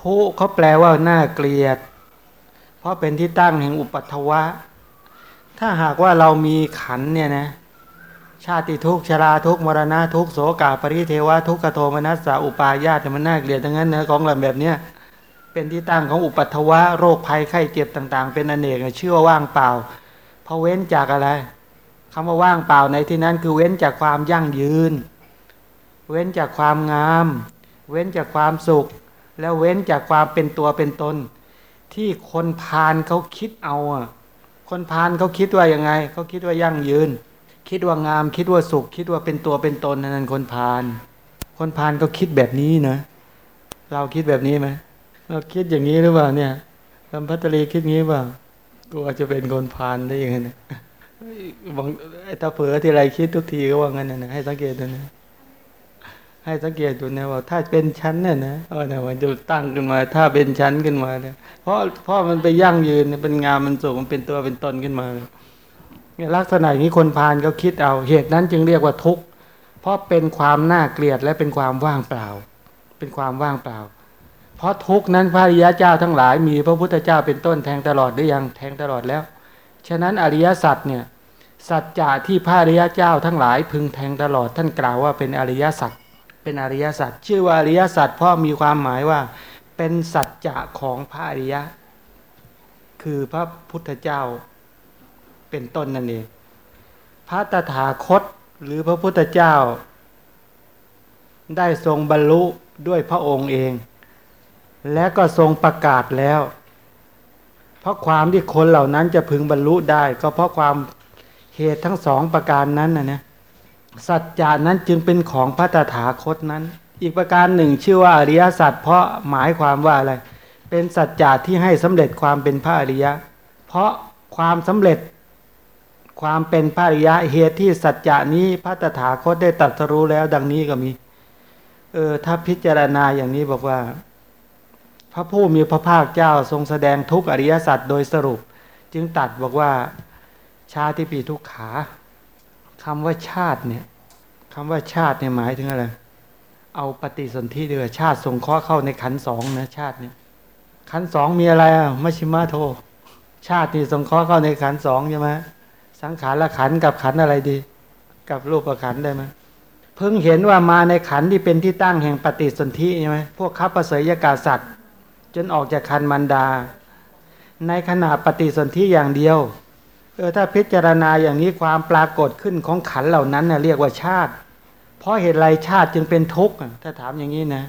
ทุเขาแปลว่าน่าเกลียด เพราะเป็นที่ตั้งแห่งอุปัตถวะ ถ้าหากว่าเรามีขันเนี่ยนะ ชาติทุกชราทุกมรณะทุกโสกาปริเทวะทุกขโทมนัสสะอุปาญาตมันน่าเกลียดทั้งนั้นนะของเราแบบเนี้ยเป็นที่ตั้งของอุปัตถวะโรคภัยไข้เจ็บต่าง ๆ เป็นอเนกเชื่อว่าว่างเปล่าเพราะเว้นจากอะไรคำว่าว่างเปล่าในที่นั้นคือเว้นจากความยั่งยืน เว้นจากความงาม เว้นจากความสุข แล้วเว้นจากความเป็นตัวเป็นตน ที่คนพาลเขาคิดเอาอะคนพาลเขาคิดว่ายังไงเขาคิดว่ายั่งยืน คิดว่างามคิดว่าสุข คิดว่าเป็นตัวเป็นตนนั่นคนพาลคนพาลก็คิดแบบนี้นะ เราคิดแบบนี้ไหมเราคิดอย่างนี้หรือเปล่าเนี่ยลำพัตรีคิดงี้เปล่ากูอาจจะเป็นคนพาลได้ยังไงนี่ยบางถ้าเผลอที่ไรคิดทุกทีก็ว่างั้นนะให้สังเกตดูนะ ให้สังเกตดูนะว่าถ้าเป็นชั้นเนี่ยนะเออเนี่ยมันจะตั้งขึ้นมา ถ้าเป็นชั้นขึ้นมาเนี่ยเพราะเพราะมันไปยั่งยืนเป็นงามมันสูงมันเป็นตัวเป็นตนขึ้นมาเนี่ยลักษณะนี้คนพาลเขาคิดเอาเหตุนั้นจึงเรียกว่าทุกข์เพราะเป็นความน่าเกลียดและเป็นความว่างเปล่า เป็นความว่างเปล่า เพราะทุกนั้นพระริยเจ้าทั้งหลาย มีพระพุทธเจ้าเป็นต้นแทงตลอดหรือยังแทงตลอดแล้ว ฉะนั้นอริยสัจเนี่ยสัจจะที่พระอริยเจ้าทั้งหลายพึงแทงตลอดท่านกล่าวว่าเป็นอริยสัจ เป็นอริยสัจชื่อว่าอริยสัจเพราะมีความหมายว่า เป็นสัจจะของพระอริยะ คือพระพุทธเจ้าเป็นต้นนั่นเองพระตถาคตหรือพระพุทธเจ้า ได้ทรงบรรลุด้วยพระองค์เอง และก็ทรงประกาศแล้ว เพราะความที่คนเหล่านั้นจะพึงบรรลุได้ ก็เพราะความเหตุทั้งสองประการนั้นนะเนี่ย สัจจานั้นจึงเป็นของพระตถาคตนั้น อีกประการหนึ่งชื่อว่าอริยสัจเพราะหมายความว่าอะไร เป็นสัจจะที่ให้สำเร็จความเป็นพระอริยะ เพราะความสำเร็จความเป็นพระอริยะเหตุที่สัจจะนี้พระตถาคตได้ตรัสรู้แล้วดังนี้ก็มีเออถ้าพิจารณาอย่างนี้บอกว่า พระผู้มีพระภาคเจ้าทรงแสดงทุกอริยสัจโดยสรุป จึงตัดบอกว่าชาติปีทุกขา คำว่าชาติเนี่ยคำว่าชาติเนี่ยหมายถึงอะไร เอาปฏิสนธิเดือชาติส่งข้อเข้าในขันสองนะชาติเนี่ย ขันสองมีอะไรอะมัชิมาโท ชาตินี่ส่งข้อเข้าในขันสองใช่ไหมสังขารละขันกับขันอะไรดี กับรูปประขันได้ไหมเพิ่งเห็นว่ามาในขันที่เป็นที่ตั้งแห่งปฏิสนธิใช่ไหมพวกข้าพเสยกาสัตว์ จนออกจากคันมันดา ในขณะปฏิสนธิอย่างเดียว ออถ้าพิจารณาอย่างนี้ความปรากฏขึ้นของขันเหล่านั้นนะเรียกว่าชาติ เพราะเหตุไรชาติจึงเป็นทุกข์ถ้าถามอย่างนี้นะ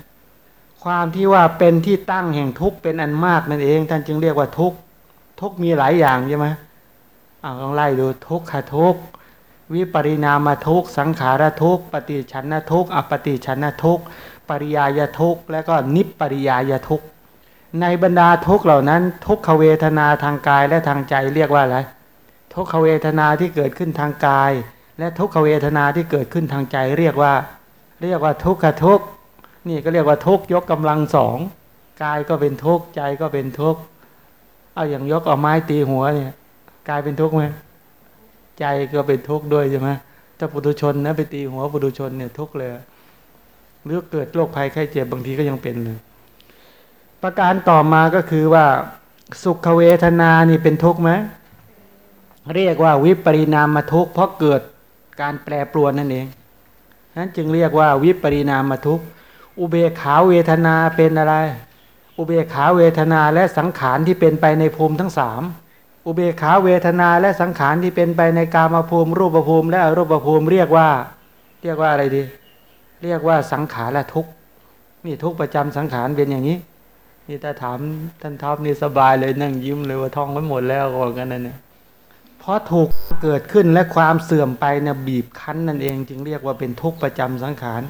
ความที่ว่าเป็นที่ตั้งแห่งทุกข์เป็นอันมากนั่นเองท่านจึงเรียกว่าทุกข์ทุกข์มีหลายอย่างใช่ไหมเอาลองไล่ดูทุกขทุกข์วิปริณามทุกข์สังขารทุกข์ปฏิชันนทุกข์อปฏิชันนทุกข์ปริยายทุกข์และก็นิปปริยายทุกข์ในบรรดาทุกข์เหล่านั้น ทุกขเวทนาทางกายและทางใจเรียกว่าอะไร ทุกขเวทนาที่เกิดขึ้นทางกาย และทุกขเวทนาที่เกิดขึ้นทางใจ เรียกว่า เรียกว่าทุกขทุกนี่ก็เรียกว่าทุกยกกำลังสองกายก็เป็นทุกใจก็เป็นทุกเอาอย่างยกเอาไม้ตีหัวเนี่ยกายเป็นทุกข์ไหมใจก็เป็นทุกข์ด้วยใช่ไหมถ้าปุถุชนนะไปตีหัวปุถุชนเนี่ยทุกข์เลยหรือเกิดโรคภัยไข้เจ็บบางทีก็ยังเป็นเลยประการต่อมาก็คือว่า สุขเวทนานี่เป็นทุกข์ไหม เรียกว่าวิปริณามทุกข์เพราะเกิดการแปรปรวนนั่นเองนั้นจึงเรียกว่าวิปริณามทุกข์อุเบกขาเวทนาเป็นอะไร อุเบกขาเวทนาและสังขารที่เป็นไปในภูมิทั้งสามอุเบกขาเวทนาและสังขารที่เป็นไปในกามาภูมิ รูปภูมิ และอรูปภูมิเรียกว่า เรียกว่าอะไรดี เรียกว่าสังขารและทุกนี่ทุกประจำสังขารเป็นอย่างนี้ นี่ถ้าถามท่านท็อปนี่สบายเลยนั่งยิ้มเลยว่าท่องไว้หมดแล้วก่อนกันนั่นเนี่ย เพราะถูกเกิดขึ้นและความเสื่อมไปเนี่ยบีบคั้นนั่นเอง จึงเรียกว่าเป็นทุกข์ประจำสังขาร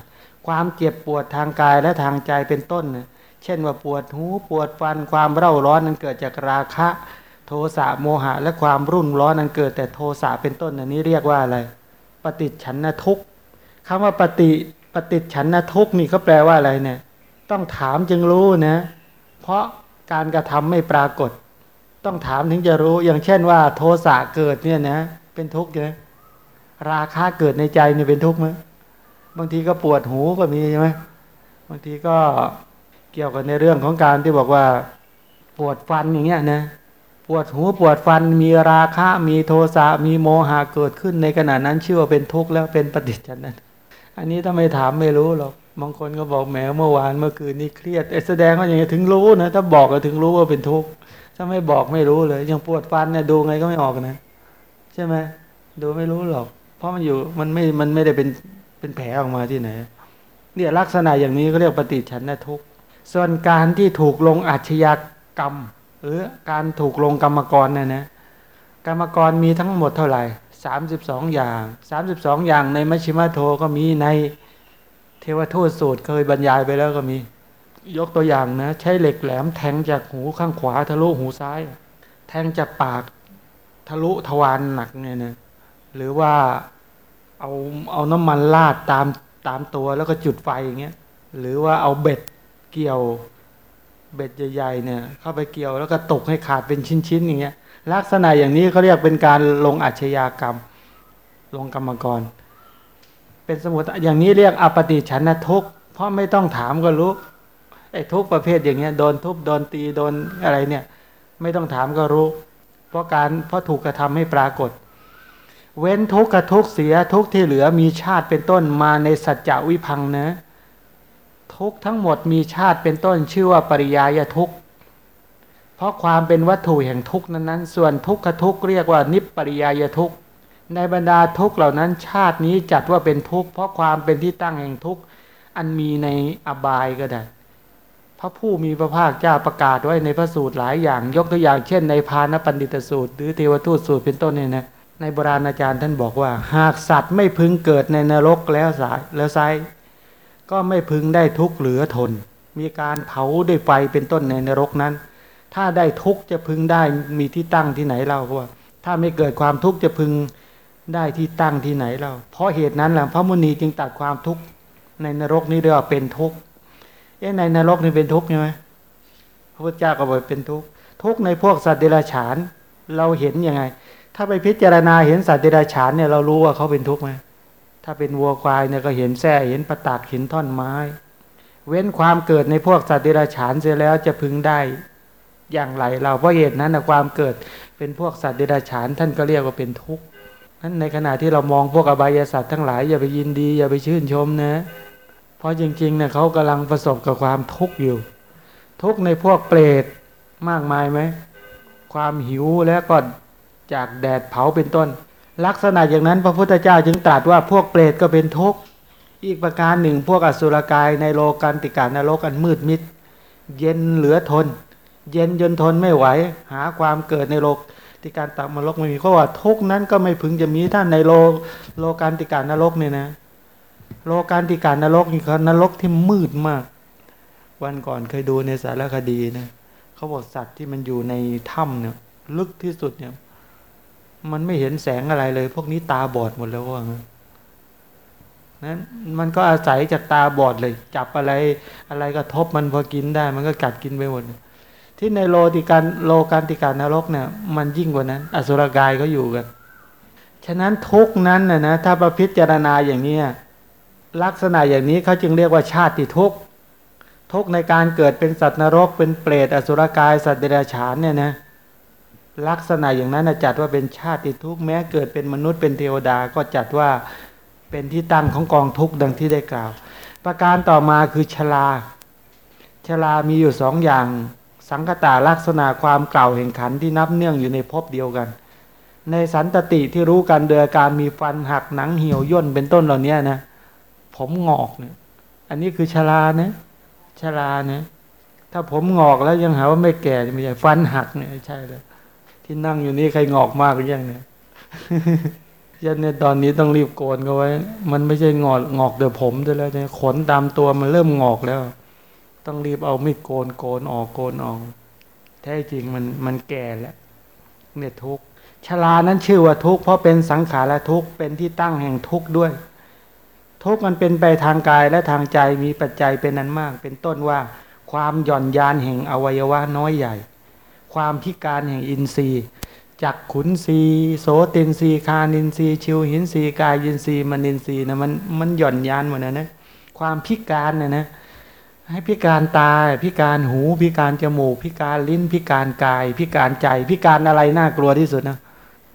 ความเจ็บปวดทางกายและทางใจเป็นต้นเช่นว่าปวดหูปวดฟันความเร่าร้อนนั้นเกิดจากราคะ โทสะโมหะ และความรุ่นร้อนนั้นเกิดแต่โทสะเป็นต้นอันนี้เรียกว่าอะไร ปฏิฉันนทุกคำว่าปฏิปฏิฉันนทุกนี่เขาแปลว่าอะไรเนี่ย ต้องถามจึงรู้นะ เพราะการกระทำไม่ปรากฏ ต้องถามถึงจะรู้อย่างเช่นว่า โทสะเกิดเนี่ยนะ เป็นทุกข์เลยราคาเกิดในใจเนี่ยเป็นทุกข์ไหมบางทีก็ปวดหูก็มีใช่ไหมบางทีก็เกี่ยวกับในเรื่องของการที่บอกว่า ปวดฟันอย่างเงี้ยนะปวดหูปวดฟันมีราคะ มีโทสะมีโมหะเกิดขึ้นในขณะนั้นชื่อว่าเป็นทุกข์แล้วเป็นปฏิจจนั้นอันนี้ถ้าไม่ถามไม่รู้หรอกบางคนก็บอกแหมเมื่อวานเมื่อคืนนี้เครียดแสดงว่าอย่างนี้ถึงรู้นะถ้าบอกก็ถึงรู้ว่าเป็นทุกข์ ถ้าไม่บอกไม่รู้เลย ยังปวดฟันเนี่ยดูไงก็ไม่ออกนะ ใช่ไหมดูไม่รู้หรอก เพราะมันอยู่มันไม่มันไม่ได้เป็นเป็นแผลออกมาที่ไหนเนี่ยลักษณะอย่างนี้ก็เรียกปฏิฉันนะทุกส่วนการที่ถูกลงอาชญากรรมหรือการถูกลงกรรมกรเนี่ยนะกรรมกรมีทั้งหมดเท่าไหร่สามสิบสองอย่างสามสิบสองอย่างในมัชฌิมาโทก็มีในเทวทูตสูตรเคยบรรยายไปแล้วก็มี ยกตัวอย่างนะ ใช้เหล็กแหลมแทงจากหูข้างขวาทะลุหูซ้าย แทงจากปากทะลุทวารหนักเนี่ยนะหรือว่าเอาเอาน้ำมันลาดตามตามตัวแล้วก็จุดไฟอย่างเงี้ยหรือว่าเอาเบ็ดเกี่ยว เบ็ดใหญ่ๆเนี่ย เข้าไปเกี่ยวแล้วก็ตกให้ขาดเป็นชิ้นๆอย่างเงี้ยลักษณะอย่างนี้เขาเรียกเป็นการลงอาชญากรรม ลงกรรมกร เป็นสมุดอย่างนี้เรียกอปฏิชันนทุกเพราะไม่ต้องถามก็รู้ ไอ้ทุกประเภทอย่างเงี้ยโดนทุบโดนตีโดนอะไรเนี่ย ไม่ต้องถามก็รู้ เพราะการเพราะถูกกระทำให้ปรากฏ เว้นทุกกับทุกเสียทุกที่เหลือมีชาติเป็นต้นมาในสัจจะวิพังนะทุกทั้งหมดมีชาติเป็นต้นชื่อว่าปริยายทุกเพราะความเป็นวัตถุแห่งทุกนั้นส่วนทุกขทุกเรียกว่านิปปริยายทุกในบรรดาทุกเหล่านั้นชาตินี้จัดว่าเป็นทุกเพราะความเป็นที่ตั้งแห่งทุกอันมีในอบายก็ได้ พระผู้มีพระภาคเจ้าประกาศไว้ในพระสูตรหลายอย่าง ยกตัวอย่างเช่น ในพานปันดิตสูตร หรือเทวทูตสูตรเป็นต้นเนี่ยนะในโบราณอาจารย์ท่านบอกว่า หากสัตว์ไม่พึงเกิดในนรกแล้วสายแล้วไซก็ไม่พึงได้ทุกข์เหลือทน มีการเผาด้วยไฟเป็นต้นในนรกนั้น ถ้าได้ทุกข์จะพึงได้มีที่ตั้งที่ไหนเราเพราะว่า ถ้าไม่เกิดความทุกข์จะพึงได้ที่ตั้งที่ไหนเราเพราะเหตุนั้นแหละพระมุนีจึงตัดความทุกข์ในนรกนี้เรียกว่าเป็นทุกข์ เอ๊ะในนรกนี่เป็นทุกข์ใช่ไหมพระพุทธเจ้าก็บอกเป็นทุกข์ทุกข์ในพวกสัตว์เดรัจฉาน เราเห็นยังไง ถ้าไปพิจารณาเห็นสัตว์เดรัจฉานเนี่ยเรารู้ว่าเขาเป็นทุกข์ไหมถ้าเป็นวัวควายเนี่ยก็เห็นแส้เห็นประตักเห็นท่อนไม้ เว้นความเกิดในพวกสัตว์เดรัจฉานเสียแล้วจะพึงได้อย่างไรเราเพราะเหตุนั้นนะความเกิดเป็นพวกสัตว์เดรัจฉานท่านก็เรียกว่าเป็นทุกข์นั้นในขณะที่เรามองพวกอบายสัตว์ทั้งหลายอย่าไปยินดีอย่าไปชื่นชมนะ เพราะจริงๆเนี่ยเขากำลังประสบกับความทุกข์อยู่ ทุกข์ในพวกเปรตมากมายไหม ความหิวแล้วก็จากแดดเผาเป็นต้น ลักษณะอย่างนั้นพระพุทธเจ้าจึงตรัสว่าพวกเปรตก็เป็นทุกข์อีกประการหนึ่งพวกอสุรกายในโลกันติการนรกอันมืดมิด เย็นเหลือทน เย็นจนทนไม่ไหว หาความเกิดในโลกติการตักนรกไม่มีเพราะว่าทุกนั้นก็ไม่พึงจะมีท่านในโลโลการติการนรกเนี่ยนะ โลการติการนรกนี่คือนรกที่มืดมาก วันก่อนเคยดูในสารคดีนะเขาบอกสัตว์ที่มันอยู่ในถ้ำเนี่ย ลึกที่สุดเนี่ย มันไม่เห็นแสงอะไรเลย พวกนี้ตาบอดหมดแล้วว่านั้นมันก็อาศัยจากตาบอดเลย จับอะไรอะไรก็ทบมันพอกินได้ มันก็กัดกินไปหมดที่ในโลติการโลการติการนรกเนี่ย มันยิ่งกว่านั้น อสุรกายก็อยู่กัน ฉะนั้นทุกนั้นนะนะถ้าประพิจารณาอย่างนี้ ลักษณะอย่างนี้เขาจึงเรียกว่าชาติทุกทุกในการเกิดเป็นสัตว์นรก เป็นเปรตอสุรกายสัตว์เดรัจฉานเนี่ยนะลักษณะอย่างนั้นจัดว่าเป็นชาติทุกข์แม้เกิดเป็นมนุษย์เป็นเทวดาก็จัดว่าเป็นที่ตั้งของกองทุกข์ดังที่ได้กล่าว ประการต่อมาคือชลาชลามีอยู่สองอย่าง สังคตาลักษณะความเก่าแห่งขันที่นับเนื่องอยู่ในภพเดียวกัน ในสันตติที่รู้กันโดยการมีฟันหักหนังเหี่ยวย่นเป็นต้นเหล่านี้นะ ผมงอกเนี่ย อันนี้คือชลานะชลานะถ้าผมงอกแล้วยังหาว่าไม่แก่ไม่ใช่ฟันหักเนี่ยใช่เลยที่นั่งอยู่นี่ใครงอกมากหรือยังเนี่ยยันเนี่ยตอนนี้ต้องรีบโกนกันไว้ มันไม่ใช่งอกงอกเดี๋ยวผมจะแล้วเนี่ยขนตามตัวมันเริ่มงอกแล้ว ต้องรีบเอามีดโกนโกนออกโกนออกแท้จริงมันมันแก่แล้วเนี่ยทุกชลานั้นชื่อว่าทุกเพราะเป็นสังขารทุกเป็นที่ตั้งแห่งทุกด้วย ทุกมันเป็นไปทางกายและทางใจมีปัจจัยเป็นนั้นมาก เป็นต้นว่า ความหย่อนยานแห่งอวัยวะน้อยใหญ่ ความพิการแห่งอินทรีย์จักขุนทรีย์โสตินทรีย์ฆานินทรีย์ชิวหินทรีย์กายินทรีย์มนินทรีย์นะมันมันหย่อนยานหมดนะนะความพิการเนี่ยนะให้พิการตาพิการหูพิการจมูก พิการลิ้นพิการกาย พิการใจ พิการอะไรน่ากลัวที่สุดนะ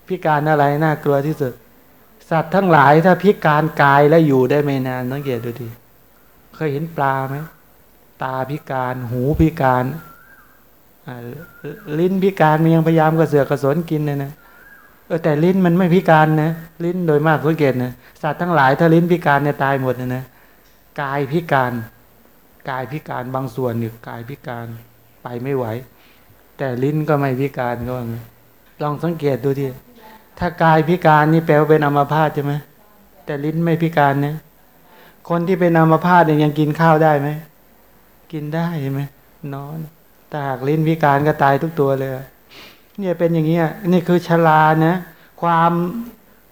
พิการอะไรน่ากลัวที่สุด สัตว์ทั้งหลายถ้าพิการกายแล้วอยู่ได้ไม่นานสังเกตดูดิเคยเห็นปลาไหมตาพิการหูพิการลิ้นพิการมันยังพยายามกระเสือกกระสนกินเลยนะเออแต่ลิ้นมันไม่พิการนะลิ้นโดยมากสังเกตนะสัตว์ทั้งหลายถ้าลิ้นพิการเนี่ยตายหมดนะนะกายพิการกายพิการบางส่วนเนี่ยกายพิการไปไม่ไหว แต่ลิ้นก็ไม่พิการก็ว่าลองสังเกตดูที ถ้ากายพิการนี่แปลว่าเป็นอัมพาตใช่ไหมแต่ลิ้นไม่พิการเนี่ย คนที่เป็นอัมพาตเนี่ยยังกินข้าวได้ไหมกินได้ใช่ไหมนอนแต่หากลิ้นพิการก็ตายทุกตัวเลยเนี่ยเป็นอย่างนี้นี่คือชรานะความ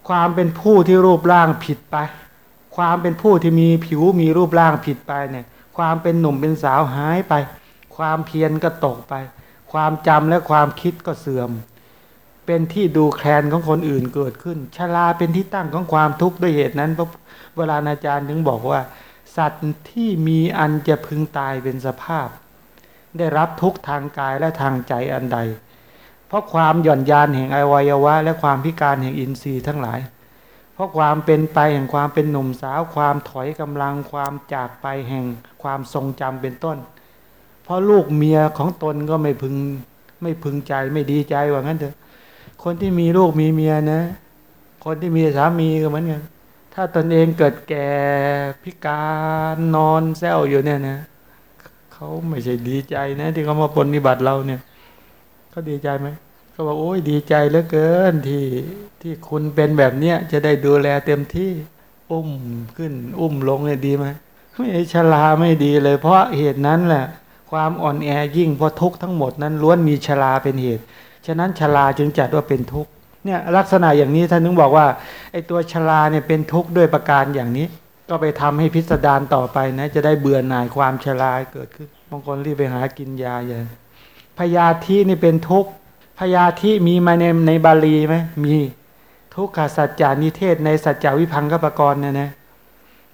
ความเป็นผู้ที่รูปร่างผิดไป ความเป็นผู้ที่มีผิวมีรูปร่างผิดไปเนี่ย ความเป็นหนุ่มเป็นสาวหายไป ความเพียรก็ตกไป ความจำและความคิดก็เสื่อม เป็นที่ดูแคลนของคนอื่นเกิดขึ้นชราเป็นที่ตั้งของความทุกข์ด้วยเหตุนั้นพระเวลาอาจารย์ถึงบอกว่า สัตว์ที่มีอันจะพึงตายเป็นสภาพ ได้รับทุกทางกายและทางใจอันใด เพราะความหย่อนยานแห่งอวัยวะ และความพิการแห่งอินทรีย์ทั้งหลาย เพราะความเป็นไปแห่งความเป็นหนุ่มสาว ความถอยกำลังความจากไปแห่งความทรงจำเป็นต้น เพราะลูกเมียของตนก็ไม่พึงไม่พึงใจไม่ดีใจว่างั้นเถอะ คนที่มีลูกมีเมียนะ คนที่มีสามีก็เหมือนกันถ้าตนเองเกิดแก่พิการนอนแซวอยู่เนี่ยนะเขาไม่ใช่ดีใจนะ ที่เขามาปฏิบัติเราเนี่ยเขาดีใจไหมก็บอกโอ้ยดีใจเหลือเกินที่ที่คุณเป็นแบบเนี้ยจะได้ดูแลเต็มที่อุ้มขึ้น อุ้มลงเนี่ยดีไหมไม่ชลาไม่ดีเลย เพราะเหตุนั้นแหละ ความอ่อนแอยิ่งเพราะทุกทั้งหมดนั้นล้วนมีชลาเป็นเหตุ ฉะนั้นชลาจึงจัดว่าเป็นทุกข์เนี่ยลักษณะอย่างนี้ท่านนึงบอกว่าไอ้ตัวชลาเนี่ยเป็นทุกข์ด้วยประการอย่างนี้ ก็ไปทำให้พิสดารต่อไปนะจะได้เบื่อหน่ายความชลาเกิดขึ้นบางคนรีบไปหากินยาอย่างพยาธินี่เป็นทุกข์พยาธิมีมาในในบาลีไหมมีทุกขสัจจานิเทศในสัจจวิพังกปกรณ์เนี่ยนะ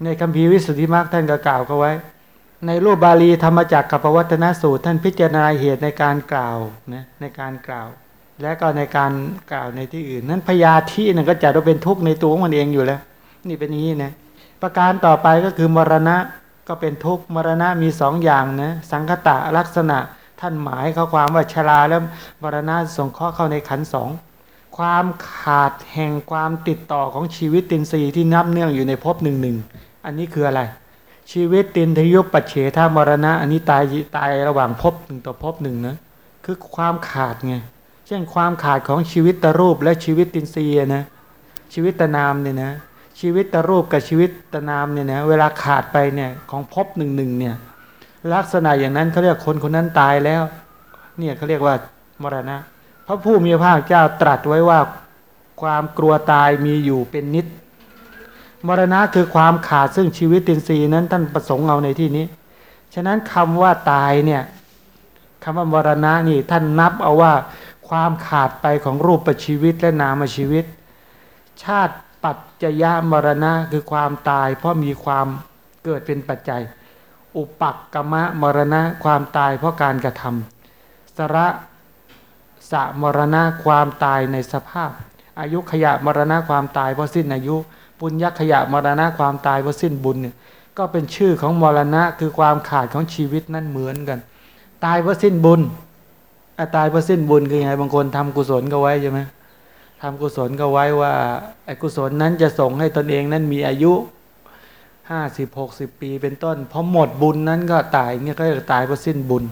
ในคำพีวิสุทธิมรรคท่านก็กล่าวเขาไว้ ในรูปบาลีธรรมจักรกับปวัตนสูตร ท่านพิจารณาเหตุในการกล่าวนะในการกล่าว และก็ในการกล่าวในที่อื่น นั้นพยาธินั่นก็จัดว่าเป็นทุกข์ในตัวมันเองอยู่แล้ว นี่เป็นอย่างนี้นะประการต่อไปก็คือมรณะก็เป็นทุกข์มรณะมีสองอย่างนะสังคตะลักษณะท่านหมายเขาความว่าชราและมรณะส่งเคราะห์เข้าในขันสองความขาดแห่งความติดต่อของชีวิตตินรีที่นับเนื่องอยู่ในภพหนึ่งหนึ่งอันนี้คืออะไร ชีวิตตินทยุปปัจเฉทามรณะ อันนี้ตายตายระหว่างภพหนึ่งต่อภพหนึ่งนะคือความขาดไงเช่นความขาดของชีวิตตรูปและชีวิตตินรียนะชีวิตตนามเนี่ยนะชีวิตตรูปกับชีวิตตนามเนี่ยนะเวลาขาดไปเนี่ยของภพหนึ่งหนึ่งเนี่ยลักษณะอย่างนั้นเขาเรียกคนคนนั้นตายแล้ว เนี่ยเขาเรียกว่ามรณะพระผู้มีพระเจ้าตรัสไว้ว่าความกลัวตายมีอยู่เป็นนิด มรณะคือความขาดซึ่งชีวิตตินทรีย์นั้นท่านประสงค์เอาในที่นี้ ฉะนั้นคำว่าตายเนี่ยคำว่ามรณะนี่ท่านนับเอาว่าความขาดไปของรูปประชีวิตและนามชีวิต ชาติปัจจยมรณะคือความตาย เพราะมีความเกิดเป็นปัจจัย อุปักกมะมรณะความตายเพราะการกระทำสระสะมรณะความตายในสภาพ อายุขยะมรณะความตายเพราะสิ้นอายุ ปุญญขยะมรณะความตายเพราสิ้นบุญเนี่ยก็เป็นชื่อของมรณะคือความขาดของชีวิตนั่นเหมือนกัน ตายเพราสิ้นบุญตายเพราสิ้นบุญคือไงบางคนทำกุศลก็ไว้ใช่ไหมทำกุศลก็ไว้ว่าไอ้กุศลนั้นจะส่งให้ตนเองนั้นมีอายุห้าสิบหกสิบปีเป็นต้นพอหมดบุญนั้นก็ตายเนี่ยก็จะตายเพราะสิ้นบุญ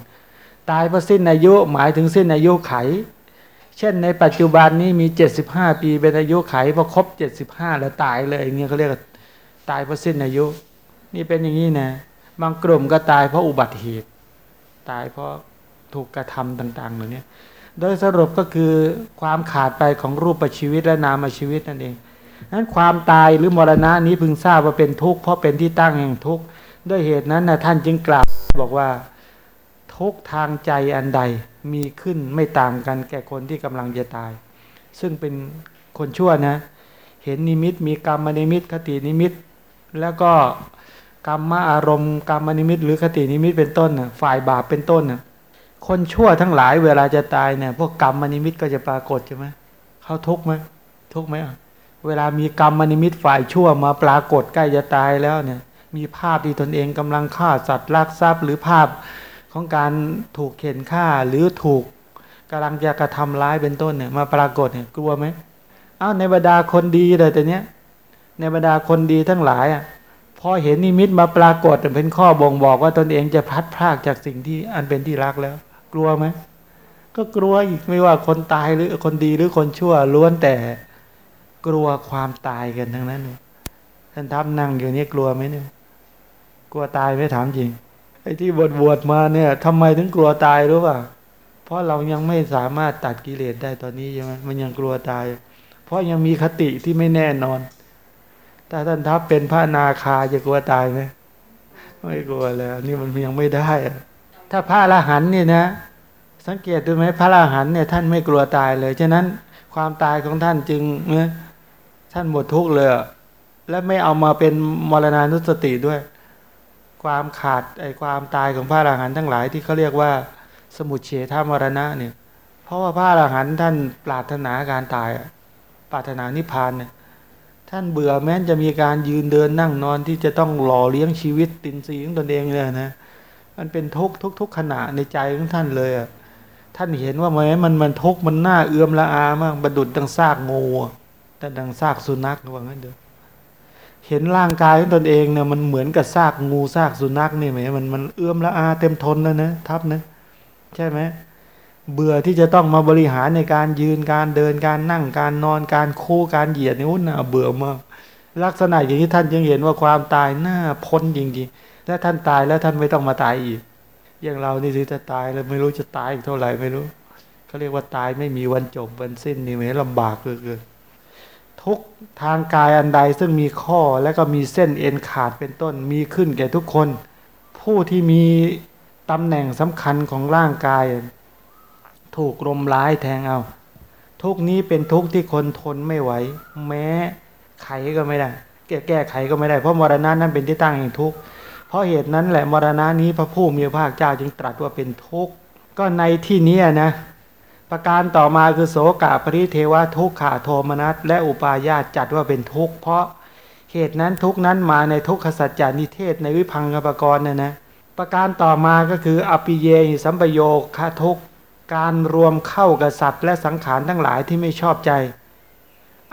ตายเพราะสิ้นอายุหมายถึงสิ้นอายุไข เช่นในปัจจุบันนี้มีเจ็ดสิบห้าปีเป็นอายุไขพอครบเจ็ดสิบห้าแล้วตายเลยเนี่ยเขาเรียกตายเพราะสิ้นอายุ นี่เป็นอย่างนี้นะบางกลุ่มก็ตายเพราะอุบัติเหตุ ตายเพราะถูกกระทำต่างๆเหล่านี้โดยสรุปก็คือความขาดไปของรูปชีวิตและนามชีวิตนั่นเองนั้นความตายหรือมรณะนี้พึงทราบว่าเป็นทุกข์เพราะเป็นที่ตั้งแห่งทุกข์ด้วยเหตุนั้นนะท่านจึงกล่าวบอกว่าทุกทางใจอันใด มีขึ้นไม่ต่างกันแก่คนที่กำลังจะตาย ซึ่งเป็นคนชั่วนะ เห็นนิมิตมีกรรมนิมิตคตินิมิต แล้วก็กรรมอารมณ์กรรมนิมิต หรือคตินิมิตเป็นต้นน่ะฝ่ายบาปเป็นต้นน่ะคนชั่วทั้งหลายเวลาจะตายเนี่ยพวกกรรมนิมิตก็จะปรากฏใช่ไหมเขาทุกไหมทุกไหมอะเวลามีกรรมนิมิตฝ่ายชั่วมาปรากฏใกล้จะตายแล้วเนี่ย มีภาพที่ตนเองกำลังฆ่าสัตว์ลักทรัพย์ หรือภาพ ของการถูกเข็นฆ่าหรือถูกกำลังจะกระทำร้ายเป็นต้นเนี่ยมาปรากฏเนี่ยกลัวไหมอ้าวในบรรดาคนดีเลยแต่เนี้ยในบรรดาคนดีทั้งหลายอะพอเห็นนิมิตมาปรากฏเป็นข้อบ่งบอกว่าตนเองจะพลัดพรากจากสิ่งที่อันเป็นที่รักแล้ว กลัวไหมก็กลัวอีกไม่ว่าคนตายหรือคนดีหรือคนชั่วล้วนแต่กลัวความตายกันทั้งนั้นเลยท่านทับนั่งอยู่นี่กลัวไหมเนี่ยกลัวตายไม่ถามจริง อ้ที่บวชบวชมาเนี่ยทำไมถึงกลัวตายรู้ป่ะเพราะเรายังไม่สามารถตัดกิเลสได้ตอนนี้ใช่ไหมมันยังกลัวตาย เพราะยังมีคติที่ไม่แน่นอนถ้าท่านทัพเป็นพระนาคาจะกลัวตายไหมไม่กลัวแล้วนี่มันยังไม่ได้ ถ้าพระอรหันต์เนี่ยนะ สังเกตดูไหมพระอรหันต์เนี่ย ท่านไม่กลัวตายเลยฉะนั้นความตายของท่านจึงเนี่ยท่านหมดทุกข์เลย และไม่เอามาเป็นมรณานุสติด้วย ความขาดไอความตายของพระอรหันต์ทั้งหลายที่เขาเรียกว่าสมุทเฉทามรณะเนี่ย เพราะว่าพระอรหันต์ท่านปรารถนาการตายปรารถนานิพพานเนี่ยท่านเบื่อแม้นจะมีการยืนเดินนั่งนอนที่จะต้องหล่อเลี้ยงชีวิตตินซีของตนเองเลยนะมันเป็นทุกทุกทุกขณะในใจของท่านเลยอะท่านเห็นว่าแม้มันมันทุกมันน่าเอื้อมละอามากประดุดดังซากงูแต่ดังซากสุนัขว่างั้นเด้อ เห็นร่างกายของตนเองเนี่ยมันเหมือนกับซากงูซากสุนัขนี่ไหมมันมันเอื้อมละอาเต็มทนแล้วนะทับนะใช่ไหมเบื่อที่จะต้องมาบริหารในการยืนการเดินการนั่งการนอนการโคู่การเหยียดนี่วุ่นน่ะเบื่อมากลักษณะอย่างนี้ท่านยังเห็นว่าความตายน่าพ้นจริงๆและท่านตายแล้วท่านไม่ต้องมาตายอีก อย่างเรานี่สิจะตายแล้วไม่รู้จะตายอีกเท่าไหร่ไม่รู้เขาเรียกว่าตายไม่มีวันจบวันสิ้นนี่ไหมลำบากเกิน ทุกทางกายอันใดซึ่งมีข้อและก็มีเส้นเอ็นขาดเป็นต้นมีขึ้นแก่ทุกคน ผู้ที่มีตำแหน่งสำคัญของร่างกาย ถูกลมร้ายแทงเอา ทุกนี้เป็นทุกที่คนทนไม่ไหว แม้ไขก็ไม่ได้แก้แก้ไขก็ไม่ได้เพราะมรณะนั้นเป็นที่ตั้งแห่งทุกข์เพราะเหตุนั้นแหละมรณะนี้พระผู้มีพระภาคเจ้าจึงตรัสว่าเป็นทุกข์ก็ในที่นี้นะ ประการต่อมาคือโสกะปริเทวะทุกขาโทมนัสและอุปาญาตจัดว่าเป็นทุกข์ เพราะเหตุนั้นทุกนั้นมาในทุกขสัจจานิเทศในวิพังกปกรณ์เนี่ยนะประการต่อมาก็คืออปิเยสัมปโยคะทุกการรวมเข้ากับสัตว์และสังขารทั้งหลายที่ไม่ชอบใจ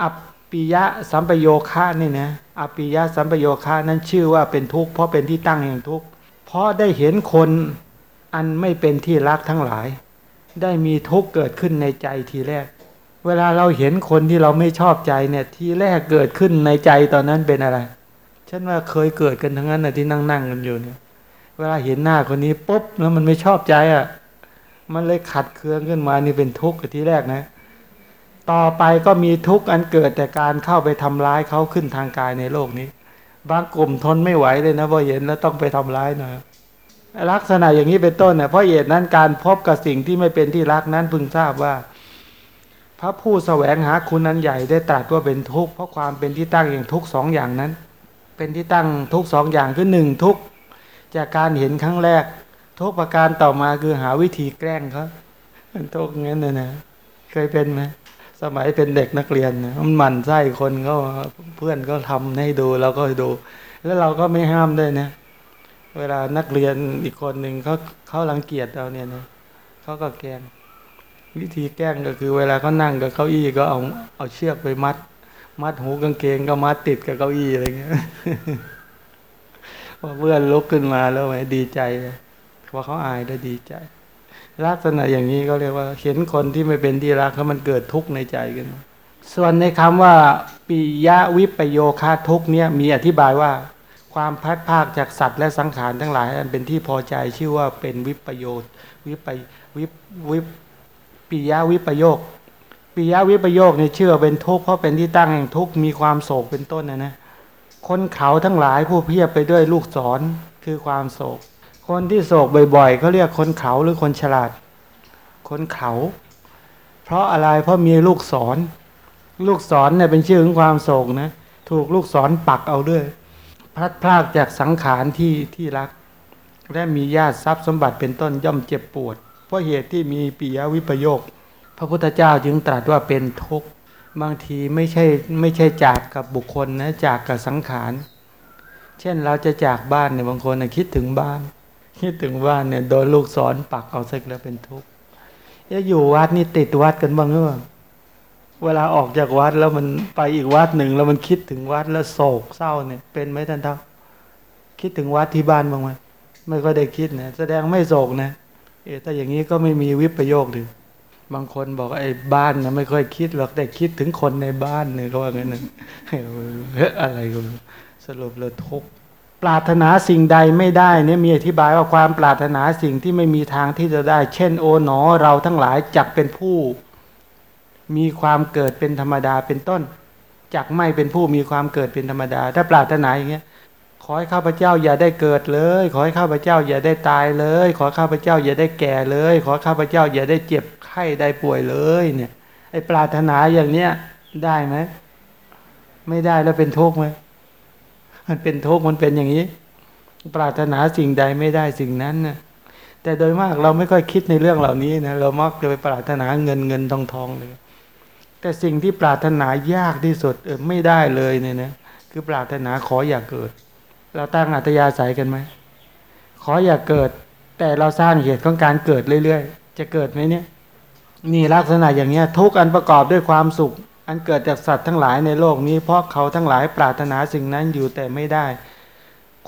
อัปปิยะสัมปโยคะนี่นะอปิยะสัมปโยคะนั้นชื่อว่าเป็นทุกข์เพราะเป็นที่ตั้งแห่งทุกข์เพราะได้เห็นคนอันไม่เป็นที่รักทั้งหลาย ได้มีทุกข์เกิดขึ้นในใจทีแรก เวลาเราเห็นคนที่เราไม่ชอบใจเนี่ยทีแรกเกิดขึ้นในใจตอนนั้นเป็นอะไรฉันว่าเคยเกิดกันทั้งนั้นนะที่นั่งนั่งกันอยู่เนี่ย เวลาเห็นหน้าคนนี้ปุ๊บแล้วมันไม่ชอบใจอะ่ะ มันเลยขัดเคืองขึ้นมานี่เป็นทุกข์ที่แรกนะ ต่อไปก็มีทุกข์อันเกิดแต่การเข้าไปทำร้ายเขาขึ้นทางกายในโลกนี้ บางกลุ่มทนไม่ไหวเลยนะพอเห็นแล้วต้องไปทำร้ายนะ ลักษณะอย่างนี้เป็นต้นเนี่ยเพราะเหตุนั้นการพบกับสิ่งที่ไม่เป็นที่รักนั้นพึงทราบว่า พระผู้แสวงหาคุณนั้นใหญ่ได้ตรัสว่าเป็นทุกข์เพราะความเป็นที่ตั้งอย่างทุกสองอย่างนั้น เป็นที่ตั้งทุกสองอย่างคือหนึ่งทุกจากการเห็นครั้งแรก ทุกประการต่อมาคือหาวิธีแกล้งเขาเป็นทุกงั้นนะนะเคยเป็นไหมสมัยเป็นเด็กนักเรียนมันหมั่นไส้คนก็เพื่อนก็ทำให้ดูเราก็ดู แล้วเราก็ไม่ห้ามด้วยนะ เวลานักเรียนอีกคนหนึ่งเขาเขารังเกียจเราเนี่ยนะเขาก็แกล้งวิธีแกล้งก็คือ เวลาเขานั่งกับเก้าอี้ก็เอาเอาเชือกไปมัด มัดหูกางเกงก็มัดติดกับเก้าอี้อะไรเงี้ยพอเพื่อนลุกขึ้นมาแล้วไหมดีใจพอเขาอายได้ดีใจ ลักษณะอย่างนี้ก็เรียกว่า เห็นคนที่ไม่เป็นที่รักเขามันเกิดทุกข์ในใจกันส่วนในคำว่าปิยะวิปโยคาทุกเนี่ยมีอธิบายว่า ความพัดภาคจากสัตว์และสังขารทั้งหลายอันเป็นที่พอใจชื่อว่าเป็นวิปโยวิปวิวิปิยะวิปโยคปิยะวิปโยคเนี่ยเชื่อเป็นทุกข์เพราะเป็นที่ตั้งแห่งทุกข์มีความโศกเป็นต้นนะนะคนเขาทั้งหลายผู้เพียบไปด้วยลูกศรคือความโศก คนที่โศกบ่อยๆเขาเรียกคนเขาหรือคนฉลาด คนเขา เพราะอะไรเพราะมีลูกศร ลูกศรเนี่ยเป็นชื่อของความโศกนะ ถูกลูกศรปักเอาด้วย พลัดพรากจากสังขารที่ที่รัก และมีญาติทรัพย์สมบัติเป็นต้นย่อมเจ็บปวด เพราะเหตุที่มีปิยวิปโยค พระพุทธเจ้าจึงตรัสว่าเป็นทุกข์บางทีไม่ใช่ไม่ใช่จากกับบุคคลนะจากกับสังขาร เช่นเราจะจากบ้านเนี่ยบางคนนะคิดถึงบ้าน คิดถึงบ้านเนี่ยโดนลูกสอนปักเอาสักแล้วเป็นทุกข์จะอยู่วัดนี่ติดวัดกันบ้างหรือเปล่า เวลาออกจากวัดแล้วมันไปอีกวัดหนึ่งแล้วมันคิดถึงวัดแล้วโศกเศร้าเนี่ย เป็นไหมท่านทักคิดถึงวัดที่บ้านบ้างไหมไม่ก็ได้คิดนะแสดงไม่โศกนะเออถ้าอย่างนี้ก็ไม่มีวิปโยคหรือบางคนบอกไอ้บ้านนะไม่ค่อยคิดหรอกแต่คิดถึงคนในบ้านเนี่ยก็ว่างั้นนะเฮ้ยอะไรกูสรุปเลยทุกปรารถนาสิ่งใดไม่ได้เนี่ยมีอธิบายว่าความปรารถนาสิ่งที่ไม่มีทางที่จะได้ เช่น โอ๋หนอเราทั้งหลายจักเป็นผู้ มีความเกิดเป็นธรรมดาเป็นต้นจักไม่เป็นผู้มีความเกิดเป็นธรรมดา ถ้าปรารถนาอย่างเงี้ยขอให้ข้าพเจ้าอย่าได้เกิดเลย ขอให้ข้าพเจ้าอย่าได้ตายเลย ขอข้าพเจ้าอย่าได้แก่เลย ขอข้าพเจ้าอย่าได้เจ็บไข้ได้ป่วยเลยเนี่ยไอ้ปรารถนาอย่างเนี้ยได้ไหมไม่ได้แล้วเป็นทุกข์ไหมมันเป็นทุกข์มันเป็นอย่างนี้ ปรารถนาสิ่งใดไม่ได้สิ่งนั้นนะแต่โดยมากเราไม่ค่อยคิดในเรื่องเหล่านี้นะเรามักจะไปปรารถนาเงินเงินทองทองเลย แต่สิ่งที่ปรารถนายากที่สุดเออไม่ได้เลยเนี่ยนะคือปรารถนาขออย่าเกิด เราตั้งอัตยาศัยกันไหมขออย่าเกิด แต่เราสร้างเหตุของการเกิดเรื่อยๆ จะเกิดไหมเนี่ยนี่ลักษณะอย่างเนี้ยทุกอันประกอบด้วยความสุข อันเกิดจากสัตว์ทั้งหลายในโลกนี้เพราะเขาทั้งหลายปรารถนาสิ่งนั้นอยู่แต่ไม่ได้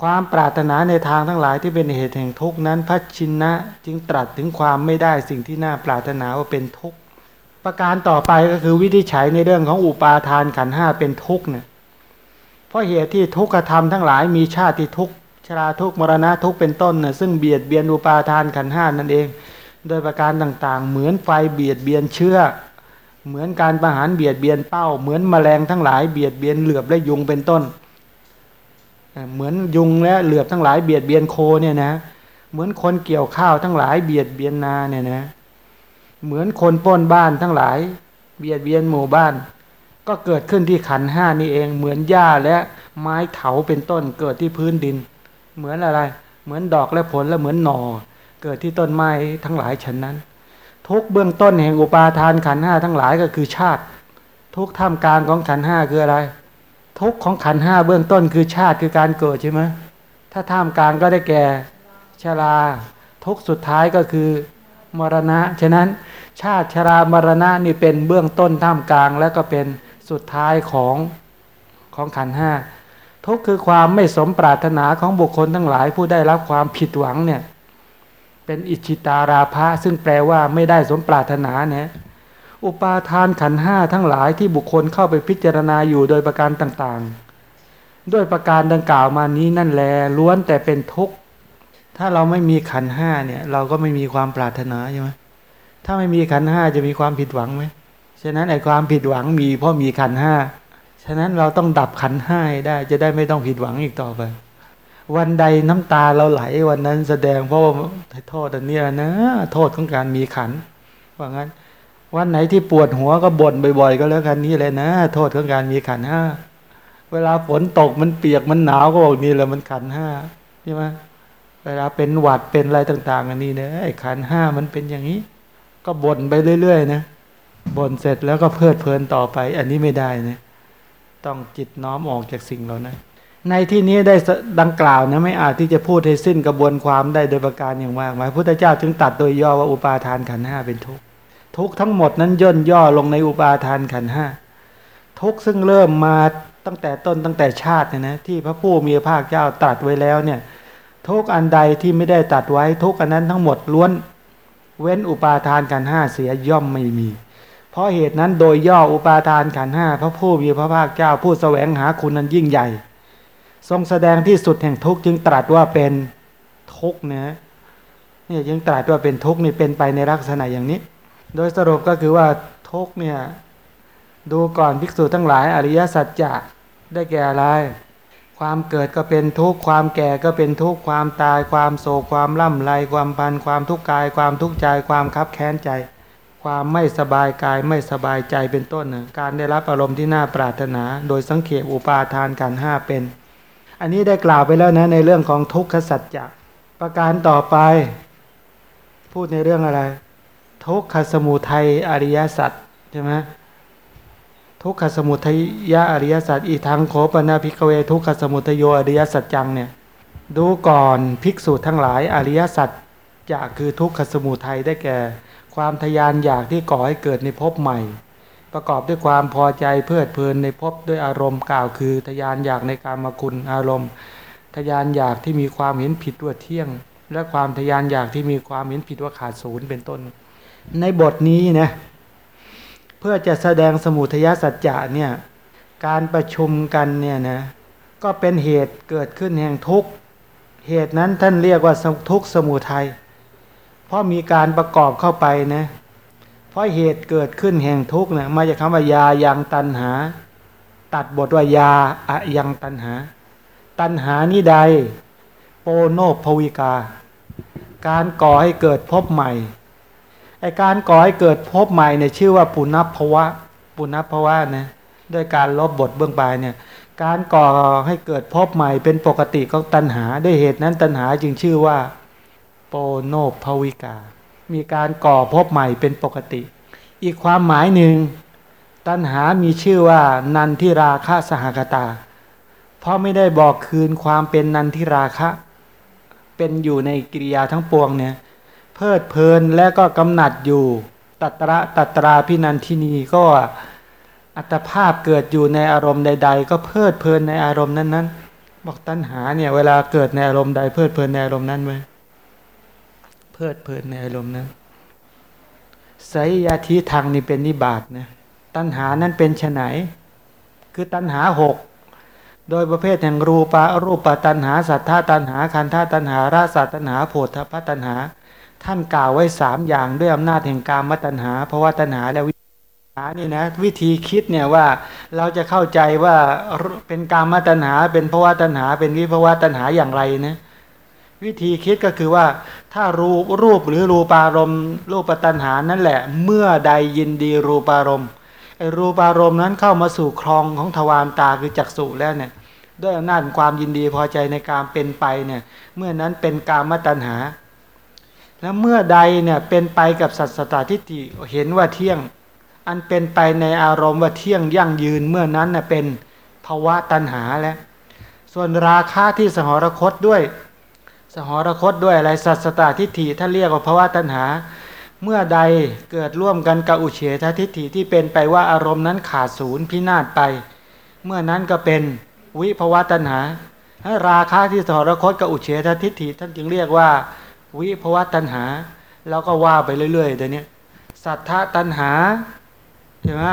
ความปรารถนาในทางทั้งหลายที่เป็นเหตุแห่งทุกข์นั้นพระชินนะจึงตรัสถึงความไม่ได้สิ่งที่น่าปรารถนาว่าเป็นทุกข์ ประการต่อไปก็คือวิธีใช้ในเรื่องของอุปาทานขันห้าเป็นทุกข์เนี่ยเพราะเหตุที่ทุกขธรรมทั้งหลายมีชาติทุกข์ชราทุกข์มรณะทุกข์เป็นต้นน่ะซึ่งเบียดเบียนอุปาทานขันห้านั่นเอง โดยประการต่างๆ เหมือนไฟเบียดเบียนเชื้อเหมือนการประหารเบียดเบียนเป้า เหมือนแมลงทั้งหลายเบียดเบียนเหลือบและยุงเป็นต้น เหมือนยุงและเหลือบทั้งหลายเบียดเบียนโคเนี่ยนะ เหมือนคนเกี่ยวข้าวทั้งหลายเบียดเบียนนาเนี่ยนะ เหมือนคนปล้นบ้านทั้งหลาย เบียดเบียนหมู่บ้าน ก็เกิดขึ้นที่ขันห้านี่เอง เหมือนหญ้าและไม้เถาเป็นต้นเกิดที่พื้นดิน เหมือนอะไร เหมือนดอกและผลและเหมือนหนอเกิดที่ต้นไม้ทั้งหลายฉันนั้น ทุกเบื้องต้นแห่งอุปาทานขันห้าทั้งหลายก็คือชาติ ทุกท่ามกลางของขันห้าคืออะไร ทุกของขันห้าเบื้องต้นคือชาติคือการเกิดใช่ไหมถ้าท่ามกลางก็ได้แก่ชราทุกสุดท้ายก็คือ มรณะ ฉะนั้นชาติชรามรณะนี่เป็นเบื้องต้นท่ามกลาง และก็เป็นสุดท้ายของของขันห้าทุกคือความไม่สมปรารถนาของบุคคลทั้งหลายผู้ได้รับความผิดหวังเนี่ยเป็นอิจิตาราภะซึ่งแปลว่าไม่ได้สมปรารถนาเนี่ยอุปาทานขันห้าทั้งหลายที่บุคคลเข้าไปพิจารณาอยู่โดยประการต่างๆ ด้วยประการดังกล่าวมานี้นั่นแลล้วนแต่เป็นทุกข์ ถ้าเราไม่มีขันห้าเนี่ย เราก็ไม่มีความปรารถนาใช่ไหมถ้าไม่มีขันห้าจะมีความผิดหวังไหมฉะนั้นไอ้ความผิดหวังมีเพราะมีขันห้าฉะนั้นเราต้องดับขันห้าได้ จะได้ไม่ต้องผิดหวังอีกต่อไป วันใดน้ำตาเราไหลวันนั้นแสดงเพราะว่าโทษอันนี้นะ โทษของการมีขันว่างั้น วันไหนที่ปวดหัวก็บ่นบ่อย ๆ ก็แล้วกันนี่เลยนะ โทษของการมีขันห้าเวลาฝนตกมันเปียกมันหนาวก็บอกนี่แหละมันขันห้าใช่ไหม เวลาเป็นหวัดเป็นอะไรต่าง ๆ อันนี้เนะไอ้ขันห้ามันเป็นอย่างนี้ ก็บ่นไปเรื่อยๆนะบ่นเสร็จแล้วก็เพลิดเพลินต่อไป อันนี้ไม่ได้นะต้องจิตน้อมออกจากสิ่งเหล่านั้นในที่นี้ได้ดังกล่าวนะไม่อาจที่จะพูดให้สิ้นกระบวนความได้โดยประการอย่างมากมายพุทธเจ้าจึงตัดโดยย่อว่าอุปาทานขันห้าเป็นทุกข์ทุกทั้งหมดนั้นย่นย่อลงในอุปาทานขันห้าทุกซึ่งเริ่มมาตั้งแต่ต้นตั้งแต่ชาติเนี่ยนะที่พระผู้มีพระภาคเจ้าตรัสไว้แล้วเนี่ย ทุกอันใดที่ไม่ได้ตัดไว้ทุกอันนั้นทั้งหมดล้วน เว้นอุปาทานขันห้าเสียย่อมไม่มี เพราะเหตุนั้นโดยย่ออุปาทานขันห้าพระผู้มีพระภาคเจ้าผู้แสวงหาคุณนั้นยิ่งใหญ่ ทรงแสดงที่สุดแห่งทุกข์จึงตรัสว่าเป็นทุกข์นะเนี่ยจึงตรัสว่าเป็นทุกนี่เป็นไปในลักษณะอย่างนี้ โดยสรุปก็คือว่าทุกเนี่ยดูก่อนภิกษุทั้งหลายอริยสัจจะได้แก่อะไร ความเกิดก็เป็นทุกข์ความแก่ก็เป็นทุกข์ความตายความโศกความล่ำไรความพันความทุกข์กายความทุกข์ใจความคับแค้นใจ ความไม่สบายกายไม่สบายใจเป็นต้นนะการได้รับอารมณ์ที่น่าปรารถนา โดยสังเขปอุปาทานกันห้าเป็น อันนี้ได้กล่าวไปแล้วนะในเรื่องของทุกขสัจจะประการต่อไป พูดในเรื่องอะไร ทุกขสมุทัยอริยสัจใช่ไหม ทุกขสมุทัยยะอริยสัจอีทางโคปนาภิกเวทุกขสมุทโยอริยสัจจังเนี่ยดูก่อนภิกษุทั้งหลายอริยสัจจะคือทุกขสมุทัยได้แก่ ความทยานอยากที่ก่อให้เกิดในภพใหม่ ประกอบด้วยความพอใจเพลิดเพลินในภพด้วยอารมณ์กล่าวคือทยานอยากในการมาคุณอารมณ์ ทยานอยากที่มีความเห็นผิดว่าเที่ยง และความทยานอยากที่มีความเห็นผิดว่าขาดศูนย์เป็นต้น ในบทนี้นะ เพื่อจะแสดงสมุทยสัจจะเนี่ยการประชุมกันเนี่ยนะก็เป็นเหตุเกิดขึ้นแห่งทุกข์เหตุนั้นท่านเรียกว่าทุกข์สมุทัยเพราะมีการประกอบเข้าไปนะเพราะเหตุเกิดขึ้นแห่งทุกข์เนี่ยมาจากคำว่ายายังตันหา ตัดบทว่ายาอะยังตันหา ตันหานี้ใด โปโนภวิกา การก่อให้เกิดพบใหม่ ไอการก่อให้เกิดพบใหม่เนี่ยชื่อว่าปุณพภวะปุณพภวะนะด้วยการลบบทเบื้องปลายเนี่ย การก่อให้เกิดพบใหม่เป็นปกติของตัณหา ด้วยเหตุนั้นตัณหาจึงชื่อว่า โปโนภวิกา มีการก่อพบใหม่เป็นปกติ อีกความหมายหนึ่งตัณหามีชื่อว่านันทิราคะสหกตา เพราะไม่ได้บอกคืนความเป็นนันทิราคะ เป็นอยู่ในกิริยาทั้งปวงเนี่ย เพลิดเพลินและก็กำหนัดอยู่ ตัตระตัตราพินันทินีก็อัตภาพเกิดอยู่ในอารมณ์ใด ๆ ก็เพลิดเพลินในอารมณ์นั้นๆ บอกตัณหาเนี่ยเวลาเกิดในอารมณ์ใด เพลิดเพลินในอารมณ์นั้นไหมเพลิดเพลินในอารมณ์นั้นไสยาธิทางนี่เป็นนิบาตนะตัณหานั้นเป็นไฉนคือตัณหาหกโดยประเภทแห่งรูปะรูปะตัณหาสัทธาตัณหาคันธาตัณหาราสัตัณหาโพธพตัณหา ท่านกล่าวไว้สามอย่างด้วยอำนาจแห่งการมตัญหาเพราะว่าตัญหาและวิหานี่นะวิธีคิดเนี่ยว่าเราจะเข้าใจว่าเป็นการมตัญหา เป็นภาวะตัญหา เป็นวิภาวะตัญหาอย่างไรนะวิธีคิดก็คือว่าถ้ารูปรูปหรือรูปารมณ์รูปตัญหานั่นแหละ เมื่อใดยินดีรูปารมณ์ไอรูปารมณ์นั้นเข้ามาสู่ครองของทวารตาคือจักษุแล้วเนี่ยด้วยอำนาจความยินดีพอใจในการเป็นไปเนี่ยเมื่อนั้นเป็นการมตัญหา แล้วเมื่อใดเนี่ยเป็นไปกับสัตสตาทิฏฐิเห็นว่าเที่ยง อันเป็นไปในอารมณ์ว่าเที่ยงยั่งยืนเมื่อนั้นน่ยเป็นภาวะตัณหาแล้วส่วนราคาที่สหรคตด้วย สหรคตด้วยอะไรสัตสตาทิฏฐิถ้าเรียกว่าภาวะตัณหา เมื่อใดเกิดร่วมกันกับอุเฉททิฏฐิที่เป็นไปว่าอารมณ์นั้นขาดศูนย์พินาศไป เมื่อนั้นก็เป็นวิภาวะตัณหาราคาที่สหรคตกับอุเฉททิฏฐิท่านจึงเรียกว่า วิภวะตัณหา แล้วก็ว่าไปเรื่อยๆเดี๋ยวนี้สัทธาตัณหาเห็นไหม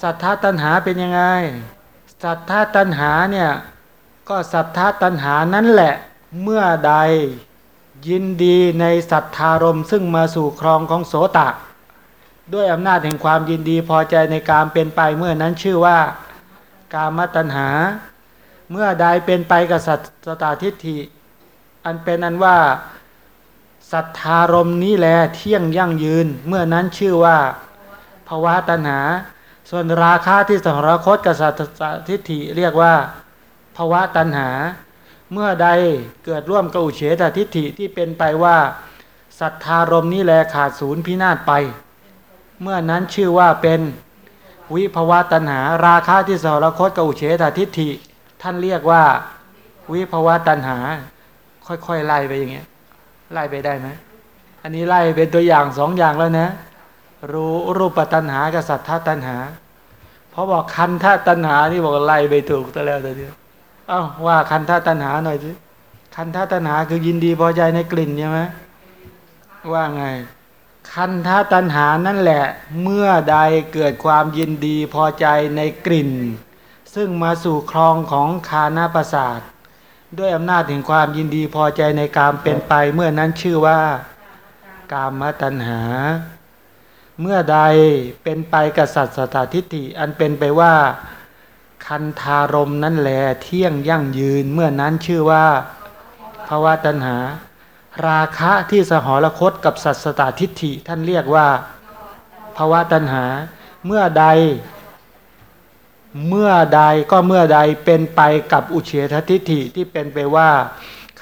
สัทธาตัณหาเป็นยังไง สัทธาตัณหาเนี่ยก็สัทธาตัณหานั้นแหละ เมื่อใดยินดีในสัทธารมซึ่งมาสู่ครองของโสตะ ด้วยอำนาจแห่งความยินดีพอใจในการเป็นไปเมื่อนั้นชื่อว่า กามตัณหา เมื่อใดเป็นไปกับสัตตาทิฏฐิ อันเป็นอันว่า ศรัทธารมนี้แลเที่ยงยั่งยืน เมื่อนั้นชื่อว่าภาวะตัณหา ส่วนราคาที่สังรคตกับสัตทิฏฐิเรียกว่าภาวะตัณหา เมื่อใดเกิดร่วมกับอุเฉตทิฏฐิที่เป็นไปว่าศรัทธารมนี้แลขาดศูนย์พินาศไป เมื่อนั้นชื่อว่าเป็นวิภาวะตัณหา ราคาที่สังรคตกับอุเฉตทิฏฐิ ท่านเรียกว่าวิภาวะตัณหา ค่อยๆไล่ไปอย่างเงี้ย ไล่ไปได้ไหมอันนี้ไล่เป็นตัวอย่างสองอย่างแล้วนะ รู้รูปตัณหากับสัทธาตัณหาเพราะบอกคันธาตัณหานี่บอกไล่ไปถูกแต่แล้วแต่เดียวเอ้าว่าคันธาตัณหาหน่อยสิคันธาตัณหาคือยินดีพอใจในกลิ่นใช่ไหมว่าไง คันธาตัณหานั่นแหละ เมื่อใดเกิดความยินดีพอใจในกลิ่น ซึ่งมาสู่คลองของคานาประสาท ด้วยอำนาจแห่งความยินดีพอใจในการเป็นไป เมื่อนั้นชื่อว่า กามตัณหา เมื่อใดเป็นไปกับสัตสตาทิฏฐิอันเป็นไปว่า คันธารมนั่นแหลเที่ยงยั่งยืน เมื่อนั้นชื่อว่าภาวะตัณหา ราคะที่สหรคตกับสัตสตาทิฏฐิท่านเรียกว่าภาวะตัณหา เมื่อใด เมื่อใดก็เมื่อใดเป็นไปกับอุเฉททิฏฐิที่เป็นไปว่า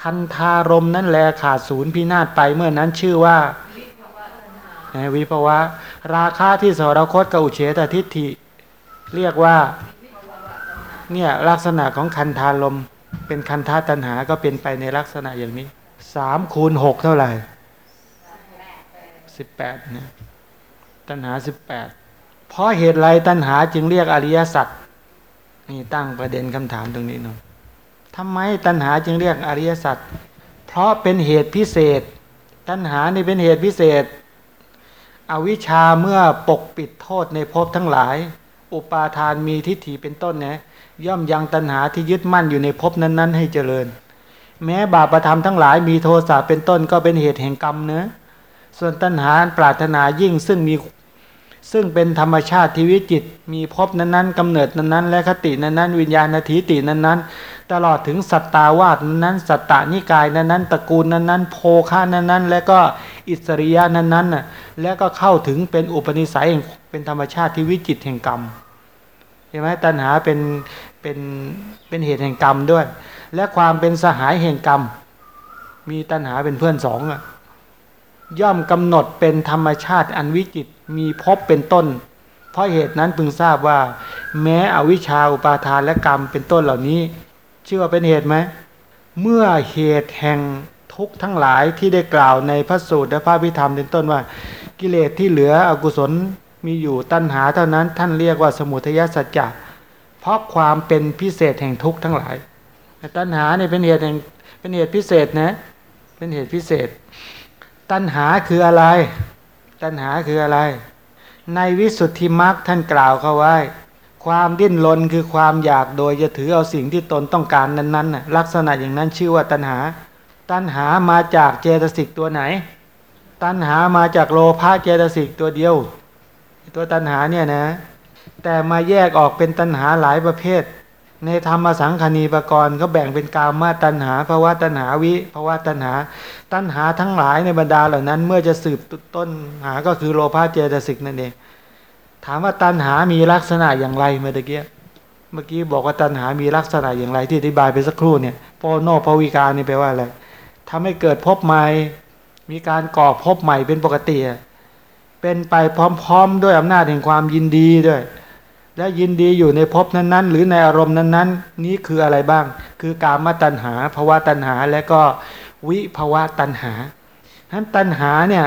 คันธารมนั้นแลขาดศูนย์พินาศไปเมื่อนั้นชื่อว่าวิภวะ ราคาที่สรคตกับอุเฉททิฏฐิ เรียกว่าเนี่ยลักษณะของคันธารมเป็นคันธาตัณหาก็เป็นไปในลักษณะอย่างนี้สามคูณหกเท่าไหร่สิบแปดเนี่ยตัณหาสิบแปด ราะเหตุไรตัณหาจึงเรียกอริยสัจนี่ตั้งประเด็นคำถามตรงนี้หน่อยทำไมตัณหาจึงเรียกอริยสัจเพราะเป็นเหตุพิเศษ ตัณหานี่เป็นเหตุพิเศษ อวิชชาเมื่อปกปิดโทษในภพทั้งหลาย อุปาทานมีทิฏฐิเป็นต้นนะย่อมยังตัณหาที่ยึดมั่นอยู่ในภพนั้น ๆ ให้เจริญ แม้บาปประธรรมทั้งหลายมีโทสะเป็นต้นก็เป็นเหตุแห่งกรรมเนะส่วนตัณหาปรารถนายิ่งซึ่งมี ซึ่งเป็นธรรมชาติที่วิจิตมีภพนั้นๆกำเนิดนั้นๆ และคตินั้นๆ วิญญาณทิตินั้นๆ ตลอดถึงสัตตาวาสนั้นสัตตานิกายนั้นๆตระกูลนั้นๆ โพคานั้นๆ และก็อิสริยะนั้นๆและก็เข้าถึงเป็นอุปนิสัยเป็นธรรมชาติที่วิจิตแห่งกรรมเห็นไหมตัณหาเป็นเป็นเป็นเหตุแห่งกรรมด้วย และความเป็นสหายแห่งกรรม มีตัณหาเป็นเพื่อนสองอะย่อมกำหนดเป็นธรรมชาติอันวิจิต มีพบเป็นต้น เพราะเหตุนั้นพึงทราบว่า แม้อวิชชาอุปาทานและกรรมเป็นต้นเหล่านี้ ชื่อว่าเป็นเหตุไหมเมื่อเหตุแห่งทุกทั้งหลายที่ได้กล่าวในพระสูตรและพระพิธรรมเป็นต้นว่า กิเลสที่เหลืออกุศลมีอยู่ตัณหาเท่านั้นท่านเรียกว่าสมุทัยสัจจะเพราะความเป็นพิเศษแห่งทุกทั้งหลาย ตัณหาเนี่ยเป็นเหตุแห่งเป็นเหตุพิเศษนะ เป็นเหตุพิเศษ ตัณหาคืออะไร ตัณหาคืออะไร ในวิสุทธิมรรคท่านกล่าวเขาไว้ ความดิ้นรนคือความอยากโดยจะถือเอาสิ่งที่ตนต้องการนั้นๆลักษณะอย่างนั้นชื่อว่าตัณหา ตัณหามาจากเจตสิกตัวไหน ตัณหามาจากโลภะเจตสิกตัวเดียว ตัวตัณหาเนี่ยนะ แต่มาแยกออกเป็นตัณหาหลายประเภท ในธรรมสังคณีปกรณ์ก็แบ่งเป็นกามาตัณหาภาวะตัณหาวิภาวะตัณหา ตัณหาทั้งหลายในบรรดาเหล่านั้น เมื่อจะสืบต้นหาก็คือโลภะเจตสิกนั่นเองถามว่าตัณหามีลักษณะอย่างไรเมื่อกี้เมื่อกี้บอกว่าตัณหามีลักษณะอย่างไรที่อธิบายไปสักครู่เนี่ยโปโนภวิการนี่แปลว่าอะไรทำให้เกิดพบใหม่มีการก่อพบใหม่เป็นปกติเป็นไปพร้อม ๆ ด้วยอำนาจแห่งความยินดีด้วย และยินดีอยู่ในภพนั้นๆ หรือในอารมณ์นั้นๆ นี้คืออะไรบ้าง คือกามตัณหาภาวะตัณหาและก็วิภาวะตัณหาฉะนั้นตัณหาเนี่ย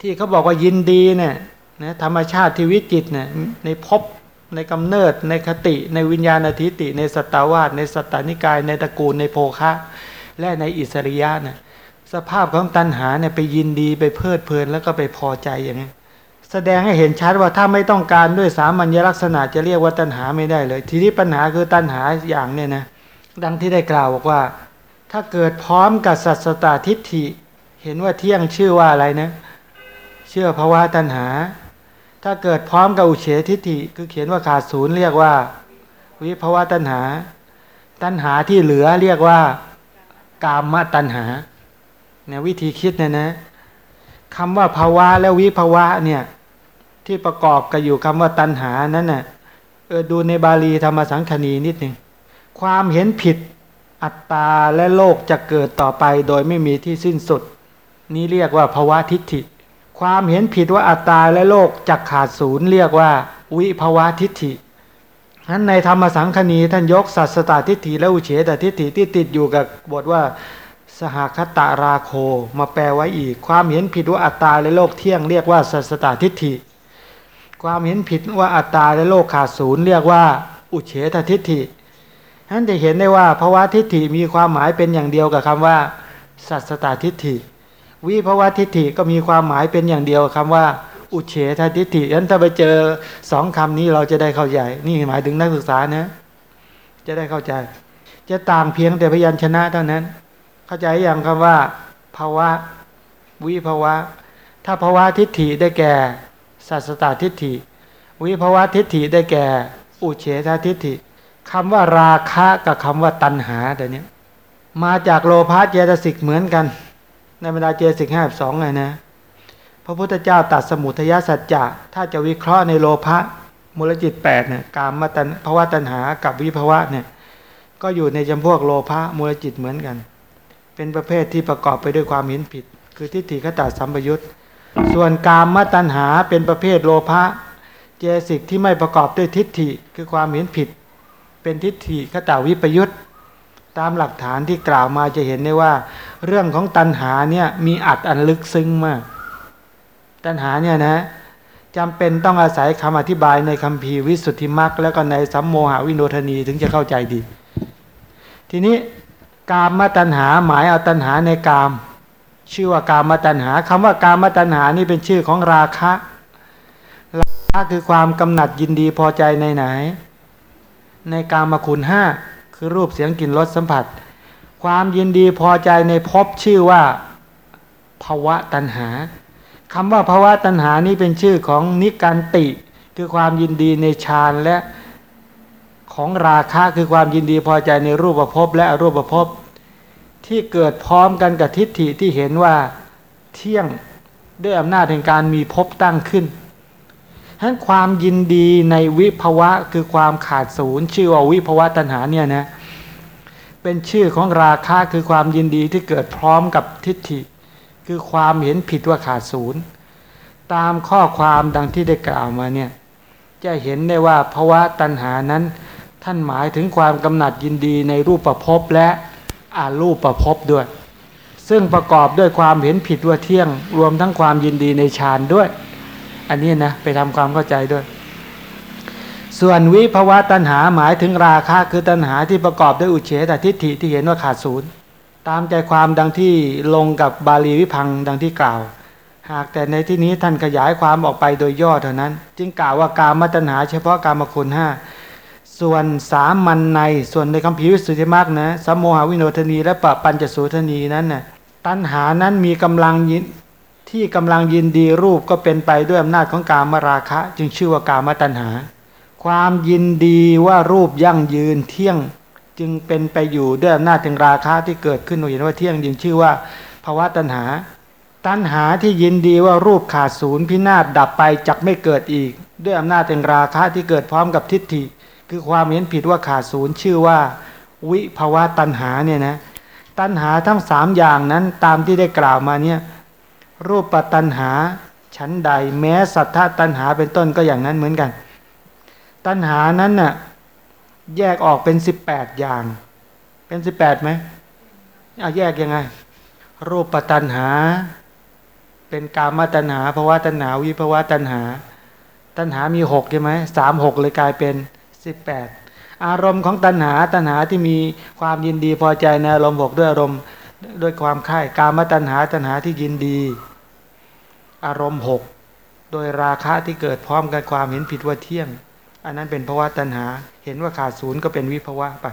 ที่เขาบอกว่ายินดีเนี่ยนะธรรมชาติที่วิจิตเนี่ยในภพในกำเนิดในคติในวิญญาณทิติ ในสตาวาสในสตานิกาย ในตระกูลในโภคะ และในอิสริยะเนี่ยสภาพของตัณหาเนี่ยไปยินดีไปเพลิดเพลินแล้วก็ไปพอใจอย่างนี้ แสดงให้เห็นชัดว่าถ้าไม่ต้องการด้วยสามัญลักษณะจะเรียกว่าตัณหาไม่ได้เลย ทีนี้ปัญหาคือตัณหาอย่างเนี่ยนะดังที่ได้กล่าวบอกว่า ถ้าเกิดพร้อมกับสัตสตาทิฏฐิ เห็นว่าเที่ยงชื่อว่าอะไรนะเชื่อภาวะตัณหา ถ้าเกิดพร้อมกับอุเฉทิฏฐิ คือเขียนว่าขาดศูนย์เรียกว่า วิภาวะตัณหา ตัณหาที่เหลือเรียกว่ากามตัณหาเนี่ยวิธีคิดเนี่ยนะคำว่าภาวะและวิภาวะเนี่ย ที่ประกอบกันอยู่คำว่าตัณหานั้นน่ะเออดูในบาลีธรรมสังคณีนิดหนึ่งความเห็นผิดอัตตาและโลกจะเกิดต่อไปโดยไม่มีที่สิ้นสุด นี้เรียกว่าภาวะทิฏฐิ ความเห็นผิดว่าอัตตาและโลกจะขาดศูนย์เรียกว่า วิภาวะทิฏฐินั้นในธรรมสังคณีท่านยกสัตสตาทิฏฐิและอุเฉตทิฏฐิที่ติดอยู่กับบทว่าสหคตาราโคมาแปลไว้อีก ความเห็นผิดว่าอัตตาและโลกเที่ยงเรียกว่าสัตสตาทิฏฐิ ความเห็นผิดว่าอัตตาและโลกขาดศูนย์เรียกว่า อุเฉททิฏฐิท่านจะเห็นได้ว่าภาวะทิฏฐิมีความหมายเป็นอย่างเดียวกับคำว่า สัตสตาทิฏฐิ วิภาวะทิฏฐิก็มีความหมายเป็นอย่างเดียวคำว่า อุเฉททิฏฐิฉะนั้นถ้าไปเจอสองคำนี้เราจะได้เข้าใจนี่หมายถึงนักศึกษานะจะได้เข้าใจ จะต่างเพียงแต่พยัญชนะเท่านั้น เข้าใจอย่างคำว่าภาวะวิภาวะ ถ้าภาวะทิฏฐิได้แก่ สัสตาทิฏฐิ วิภวะทิฏฐิได้แก่ อุเฉททิฏฐิคำว่าราคะกับคำว่าตัณหาแต่เนี้ยมาจากโลภะเจตสิกเหมือนกัน ในบรรดาเจตสิกห้าสองไงนะ พระพุทธเจ้าตัดสมุทยสัจจะถ้าจะวิเคราะห์ในโลภะมูลจิตแปดเนี่ยกามตัณภาวะตัณหากับวิภาวะเนี่ยก็อยู่ในจำพวกโลภะมูลจิตเหมือนกัน เป็นประเภทที่ประกอบไปด้วยความเห็นผิด คือทิฏฐิขตาสัมปยุต ส่วนกามมตัณหาเป็นประเภทโลภะเจสิกที่ไม่ประกอบด้วยทิฏฐิคือความเห็นผิด เป็นทิฏฐิขตาวิปยุตตามหลักฐานที่กล่าวมาจะเห็นได้ว่า เรื่องของตัณหาเนี่ยมีอัดอันลึกซึ้งมาก ตัณหาเนี่ยนะจำเป็นต้องอาศัยคำอธิบายในคัมภีร์วิสุทธิมรรคแล้วก็ในสัมโมหวิโนทนีถึงจะเข้าใจดี ทีนี้กามมาตัณหาหมายเอาตัณหาในกาม ชื่อว่ากามมาตัณหาคำว่ากามมาตัณหานี่เป็นชื่อของราคะ ราคะคือความกำหนัดยินดีพอใจในไหน ในกามคุณห้าคือรูปเสียงกลิ่นรสสัมผัส ความยินดีพอใจในภพชื่อว่าภาวะตัณหาคำว่าภาวะตัณหานี้เป็นชื่อของนิการติ คือความยินดีในฌานและของราคะคือความยินดีพอใจในรูปภพและอรูปภพ ที่เกิดพร้อมกันกับทิฏฐิที่เห็นว่าเที่ยงด้วยอำนาจแห่งการมีภพตั้งขึ้นฉะนั้นความยินดีในวิภวะคือความขาดศูนย์ชื่อว่าวิภวะตัณหาเนี่ยนะเป็นชื่อของราคะคือความยินดีที่เกิดพร้อมกับทิฏฐิ คือความเห็นผิดว่าขาดศูนย์ตามข้อความดังที่ได้กล่าวมาเนี่ยจะเห็นได้ว่าภาวะตัณหานั้น ท่านหมายถึงความกำหนัดยินดีในรูปประพบและ อารูปประพบด้วย ซึ่งประกอบด้วยความเห็นผิดว่าเที่ยง รวมทั้งความยินดีในฌานด้วย อันนี้นะไปทำความเข้าใจด้วย ส่วนวิภาวะตัณหาหมายถึงราคะคือตัณหาที่ประกอบด้วยอุเฉตทิฏฐิที่เห็นว่าขาดศูนย์ตามใจความดังที่ลงกับบาลีวิพังดังที่กล่าว หากแต่ในที่นี้ท่านขยายความออกไปโดยย่อเท่านั้น จึงกล่าวว่ากามตัณหาเฉพาะกามคุณห้า ส่วนสามัญในส่วนในคำพีวิสุทธิมรรคนะสัมโมหวิโนทนี และปะปัญจสูทนีนั้นนะ่ะตัณหานั้นมีกำลังยินที่กำลังยินดีรูปก็เป็นไปด้วยอำนาจของกามราคะ จึงชื่อว่ากามตัณหา ความยินดีว่ารูปยั่งยืนเที่ยงจึงเป็นไปอยู่ด้วยอำนาจแห่งราคะที่เกิดขึ้นเราเห็นว่าเที่ยงจึงชื่อว่าภาวะตัณหา ตัณหาที่ยินดีว่ารูปขาดศูนย์พินาศดับไปจักไม่เกิดอีก ด้วยอำนาจแห่งราคะที่เกิดพร้อมกับทิฏฐิ คือความเห็นผิดว่าขาดศูนย์ชื่อว่า วิภาวะตัณหาเนี่ยนะตัณหาทั้งสามอย่างนั้นตามที่ได้กล่าวมาเนี่ยรูปปัตัณหาชั้นใด แม้สัทธาตัณหาเป็นต้นก็อย่างนั้นเหมือนกัน ตัณหานั้นน่ะแยกออกเป็นสิบแปดอย่าง เป็นสิบแปดไหมเอาแยกยังไง รูปปัตัณหา เป็นกามตัณหาภาวะตัณหา วิภาวะตัณหา ตัณหามีหกใช่ไหมสามหกเลยกลายเป็น สิบแปดอารมณ์ของตัณหาตัณหาที่มีความยินดีพอใจในอารมณ์หกด้วยอารมณ์ด้วยความค่ายกามตัณหาตัณหาที่ยินดี อารมณ์หกโดยราคะที่เกิดพร้อมกันความเห็นผิดว่าเที่ยง อันนั้นเป็นภาวะตัณหา เห็นว่าขาดศูนย์ก็เป็นวิภาวะไป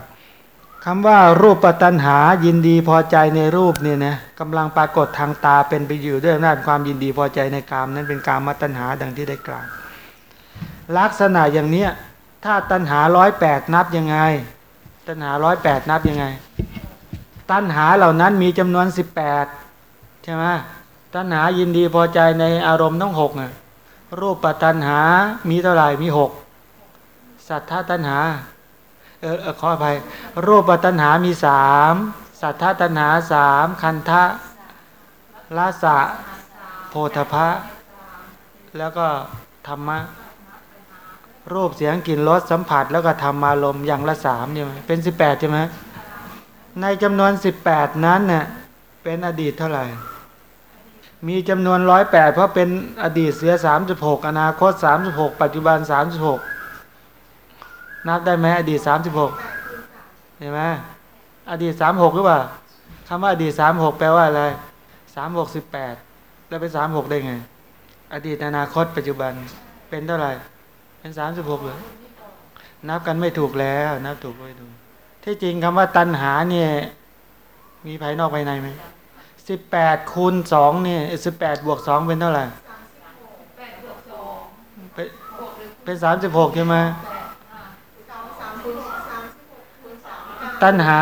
คำว่ารูปปัตัณหายินดีพอใจในรูปเนี่ยนะกำลังปรากฏทางตาเป็นไปอยู่ด้วยอำนาจความยินดีพอใจในกามนั้นเป็นกามตัณหาดังที่ได้กล่าวลักษณะอย่างเนี้ย ถ้าตัณหาร้อยแปดนับยังไง ตัณหาร้อยแปดนับยังไง ตัณหาเหล่านั้นมีจำนวนสิบแปดใช่ไหมตัณหายินดีพอใจในอารมณ์ทั้งหกน่ะรูปปัตัณหามีเท่าไหร่มีหกสัทธาตัณหาเออเออขออภัยรูปปัตัณหามีสามสัทธาตัณหาสามคันทะลาสะโพธพะ แล้วก็ธรรมะ รูปเสียงกลิ่นรสสัมผัสแล้วก็ธรรมารมณ์อย่างละสามใช่ไหมเป็นสิบแปดใช่ไหมในจำนวนสิบแปดนั้นเน่ยเป็นอดีตเท่าไหร่ มีจำนวนร้อยแปดเพราะเป็นอดีตเสียสามสิบหกอนาคตสามสิบหกปัจจุบันสามสิบหกนับได้ไหมอดีตสามสิบหกเห็นไหมอดีตสามหกหรือเปล่าคำว่าอดีตสามหกแปลว่าอะไรสามหกสิบแปดแล้วเป็นสามหกได้ไง อดีตอนาคตปัจจุบันเป็นเท่าไหร่ เป็นสามสิบหกเลยนับกันไม่ถูกแล้ว นับถูกไม่ถูกที่จริงคำว่าตัณหาเนี่ย มีภายนอกภายในไหมสิบแปดคูณสองเนี่ยสิบแปดบวกสองเป็นเท่าไหร่เป็นเป็นสามสิบหกใช่ไหมตัณหา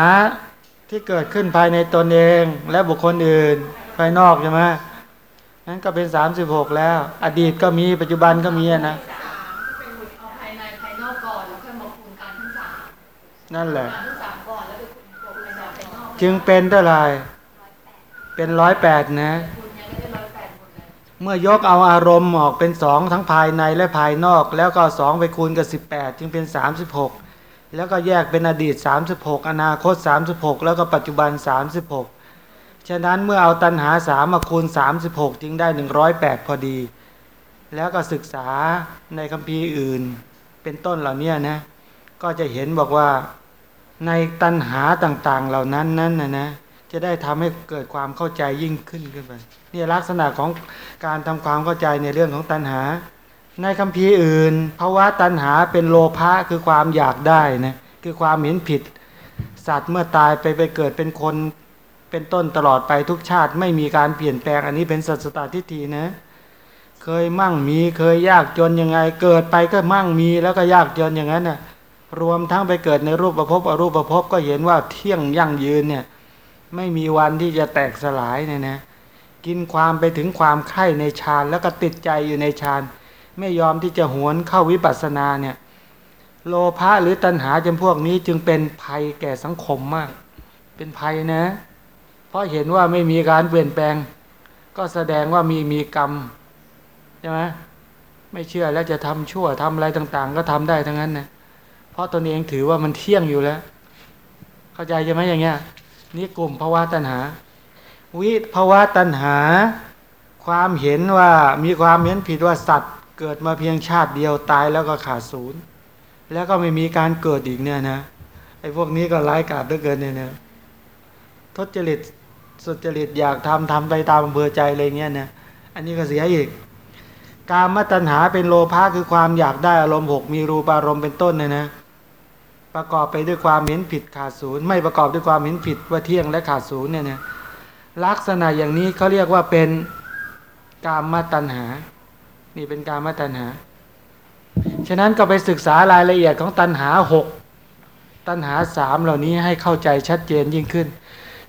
ที่เกิดขึ้นภายในตนเองและบุคคลอื่น ภายนอกใช่ไหมนั้นก็เป็นสามสิบหกแล้ว อดีตก็มีปัจจุบันก็มีนะ นั่นแหละ อ่านทั้งสามก่อนแล้วไปคุณคุณไปสอ บไปนอกจึงเป็นเท่าไหร่เป็นร้อยแปดนะคุณยังไม่ได้ร้อยแปดหมดเลยเมื่อยกเอาอารมณ์ออกเป็นสองทั้งภายในและภายนอก แล้วก็สองไปคูณกับสิบแปดจึงเป็นสามสิบหกแล้วก็แยกเป็นอดีตสามสิบหกอนาคตสามสิบหกแล้วก็ปัจจุบันสามสิบหกฉะนั้นเมื่อเอาตัณหาสามมาคูณสามสิบหกจึงได้หนึ่งร้อยแปดพอดี แล้วก็ศึกษาในคัมภีร์อื่น เป็นต้นเหล่านี้นะ ก็จะเห็นบอกว่าในตัณหาต่าง ๆ เหล่านั้นนั้นนะนะจะได้ทำให้เกิดความเข้าใจยิ่งขึ้นขึ้นไปนี่ลักษณะของการทำความเข้าใจในเรื่องของตัณหา ในคัมภีร์อื่นภาวะตัณหาเป็นโลภะคือความอยากได้นะคือความเห็นผิด สัตว์เมื่อตายไปไปเกิดเป็นคนเป็นต้นตลอดไปทุกชาติ ไม่มีการเปลี่ยนแปลงอันนี้เป็นสัจตทิฏฐินะเคยมั่งมีเคยยากจนยังไง เกิดไปก็มั่งมีแล้วก็ยากจนอย่างนั้นน่ะ รวมทั้งไปเกิดในรูปประพบอรูปประพบก็เห็นว่าเที่ยงยั่งยืนเนี่ยไม่มีวันที่จะแตกสลายเนี่ยนะกินความไปถึงความไข่ในฌานแล้วก็ติดใจอยู่ในฌานไม่ยอมที่จะหวนเข้าวิปัสสนาเนี่ยโลภะหรือตัณหาจำพวกนี้จึงเป็นภัยแก่สังคมมาก เป็นภัยนะ เพราะเห็นว่าไม่มีการเปลี่ยนแปลง ก็แสดงว่ามีมีกรรมใช่ไหมไม่เชื่อแล้วจะทำชั่วทำอะไรต่าง ๆ ก็ทำได้ทั้งนั้นนะ เพราะตนเองถือว่ามันเที่ยงอยู่แล้ว เข้าใจใช่ไหมอย่างเงี้ยนี่กลุ่มภาวะตัณหา วิภาวะตัณหา ความเห็นว่ามีความเห็นผิดว่าสัตว์ เกิดมาเพียงชาติเดียวตายแล้วก็ขาดศูนย์แล้วก็ไม่มีการเกิดอีกเนี่ยนะไอ้พวกนี้ก็ร้ายกาจเหลือเกินเนี่ยนะทศจริตสุจริตอยากทำทำไปตามอำเภอใจอะไรเงี้ยนะอันนี้ก็เสียอีกการมตัณหาเป็นโลภะคือความอยากได้อารมณ์หกมีรูปอารมณ์เป็นต้นเนี่ยนะ ประกอบไปด้วยความเห็นผิดขาดศูนย์ไม่ประกอบด้วยความเห็นผิดว่าเที่ยงและขาดศูนย์เนี่ยนะลักษณะอย่างนี้เขาเรียกว่าเป็นกามาตัณหา นี่เป็นกามาตัณหา ฉะนั้นก็ไปศึกษารายละเอียดของตัณหาหกตัณหาสามเหล่านี้ให้เข้าใจชัดเจนยิ่งขึ้น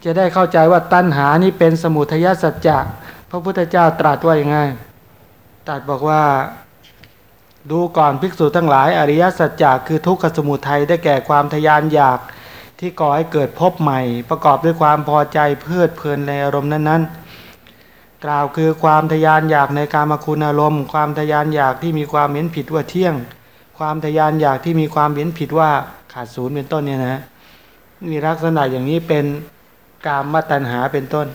จะได้เข้าใจว่าตัณหานี้เป็นสมุทัยสัจจะพระพุทธเจ้าตรัสว่าอย่างไงตรัสบอกว่า ดูก่อนภิกษุทั้งหลายอริยสัจจะคือทุกขสมุทัยได้แก่ความทยานอยากที่ก่อให้เกิดพบใหม่ ประกอบด้วยความพอใจเพลิดเพลินในอารมณ์นั้นๆ กล่าวคือความทยานอยากในการมาคุณอารมณ์ ความทยานอยากที่มีความเห็นผิดว่าเที่ยง ความทยานอยากที่มีความเห็นผิดว่าขาดศูนย์เป็นต้นเนี่ยนะมีลักษณะอย่างนี้เป็นกามตัณหาเป็นต้น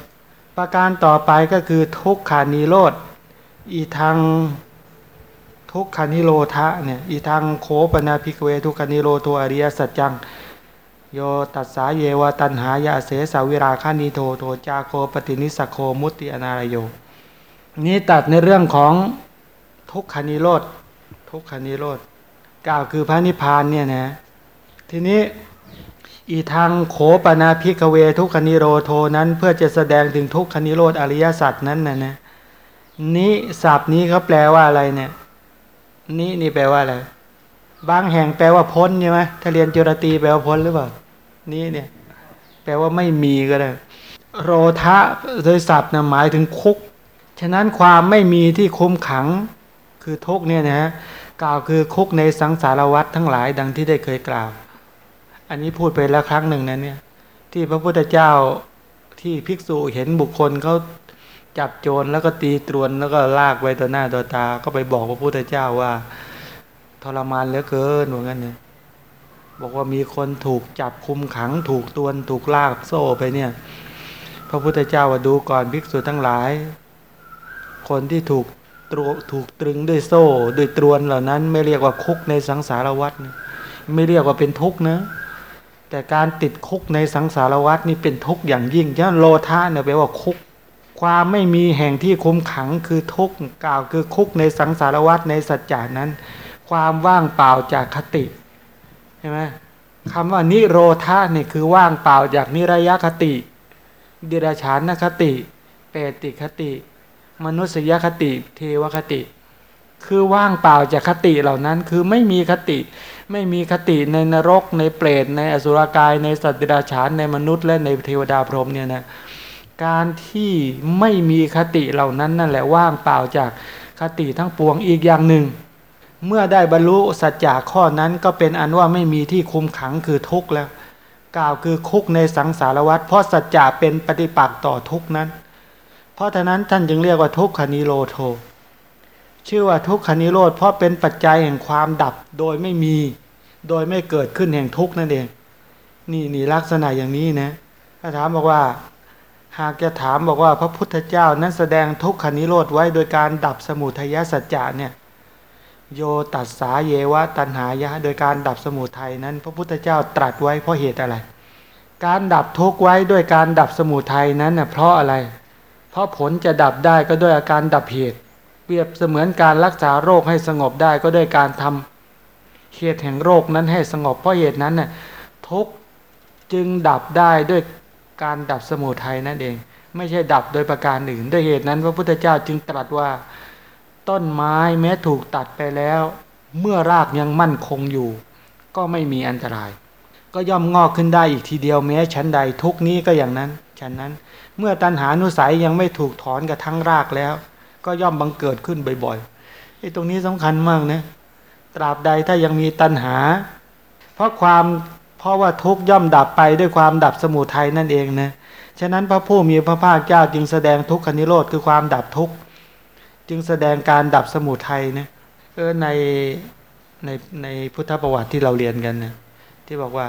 ประการต่อไปก็คือทุกขานิโรธอีทาง ทุกขานิโรธะเนี่ยอีทางโคปนาภิกเวทุกขานิโรโทอริยสัจจัง โยตัสสาเยวตันหายาเสสาวิราคานิโทโทจาโคปฏินิสโคมุติอนารโย นี่ตัดในเรื่องของทุกขานิโรธทุกขานิโรธกล่าวคือพระนิพพานเนี่ยนะทีนี้อีทางโขปนาพิกเวทุกขนิโรโทนั้น เพื่อจะแสดงถึงทุกขนิโรธอริยสัจนั้นนะนะนี้ศัพท์นี้เขาแปลว่าอะไรเนี่ย นี่นี่แปลว่าอะไรบางแห่งแปลว่าพ้นใช่ไหมถ้าเรียนจุรตีแปลว่าพ้นหรือเปล่า นี่เนี่ย แปลว่าไม่มีก็ได้ โรทะโดยศัพท์นะหมายถึงคุก ฉะนั้นความไม่มีที่คุมขังคือทุกเนี่ยนะกล่าวคือคุกในสังสารวัฏทั้งหลายดังที่ได้เคยกล่าว อันนี้พูดไปแล้วครั้งหนึ่งนะเนี่ย ที่พระพุทธเจ้าที่ภิกษุเห็นบุคคลเขา จับโจรแล้วก็ตีตรวนแล้วก็ลากไว้ต่อหน้าต่อตา ก็ไปบอกพระพุทธเจ้าว่า ทรมานเหลือเกินเหมือนกันเนี่ยบอกว่ามีคนถูกจับคุมขัง ถูกตวนถูกลากโซ่ไปเนี่ย พระพุทธเจ้าว่าดูก่อนภิกษุทั้งหลาย คนที่ถูกตรวถูกตรึงด้วยโซ่ด้วยตรวนเหล่านั้น ไม่เรียกว่าคุกในสังสารวัฏไม่เรียกว่าเป็นทุกข์นะแต่การติดคุกในสังสารวัฏนี่เป็นทุกข์อย่างยิ่งฉะนั้นโลธาเนี่ยแปลว่าคุก ความไม่มีแห่งที่คุมขังคือทุกข์กล่าวคือคุกในสังสารวัฏในสัจจานั้น ความว่างเปล่าจากคติใช่ไหมคำว่านิโรธาเนี่ยคือว่างเปล่าจากนิรยคติดิราชานคติ เปติคติ มนุษยคติ เทวคติ คือว่างเปล่าจากคติเหล่านั้นคือไม่มีคติ ไม่มีคติในนรกในเปรตในอสุรกายในสัตว์ดิราชานในมนุษย์และในเทวดาพรหมเนี่ยนะ การที่ไม่มีคติเหล่านั้นนั่นแหละว่างเปล่าจากคติทั้งปวงอีกอย่างหนึ่ง เมื่อได้บรรลุสัจจะข้อนั้นก็เป็นอันว่าไม่มีที่คุมขังคือทุกข์แล้ว กล่าวคือคุกในสังสารวัฏเพราะสัจจะเป็นปฏิปักษ์ต่อทุกข์นั้น เพราะฉะนั้นท่านจึงเรียกว่าทุกขนิโรโทชื่อว่าทุกขนิโรธเพราะเป็นปัจจัยแห่งความดับโดยไม่มี โดยไม่เกิดขึ้นแห่งทุกข์นั่นเอง นี่นี่ลักษณะอย่างนี้นะถ้าถามบอกว่า หากจะถามบอกว่าพระพุทธเจ้านั้นแสดงทุกขนิโรธไว้โดยการดับสมุทัยสัจจะเนี่ยโยตัสสาเยวะตันหายะ โดยการดับสมุทัยนั้น พระพุทธเจ้าตรัสไว้เพราะเหตุอะไร การดับทุกไว้ด้วยการดับสมุทัยนั้นน่ะเพราะอะไร เพราะผลจะดับได้ก็ด้วยอาการดับเหตุ เปรียบเสมือนการรักษาโรคให้สงบได้ก็ด้วยการทำเหตุแห่งโรคนั้นให้สงบเพราะเหตุนั้นน่ะทุกจึงดับได้ด้วย การดับสมุทัยนั่นเอง ไม่ใช่ดับโดยประการอื่น ด้วยเหตุนั้น พระพุทธเจ้าจึงตรัสว่า ต้นไม้แม้ถูกตัดไปแล้ว เมื่อรากยังมั่นคงอยู่ ก็ไม่มีอันตราย ก็ย่อมงอกขึ้นได้อีกทีเดียวแม้ชั้นใดทุกนี้ก็อย่างนั้นฉันนั้น เมื่อตัณหานุสัยยังไม่ถูกถอนกับทั้งรากแล้ว ก็ย่อมบังเกิดขึ้นบ่อยๆไอ้ตรงนี้สำคัญมากนะตราบใดถ้ายังมีตัณหา เพราะความ เพราะว่าทุกย่อมดับไปด้วยความดับสมุทัยนั่นเองนะฉะนั้นพระผู้มีพระภาคเจ้าจึงแสดงทุกขนิโรธคือความดับทุกข์จึงแสดงการดับสมุทัยนะเออในในในพุทธประวัติที่เราเรียนกันนะที่บอกว่า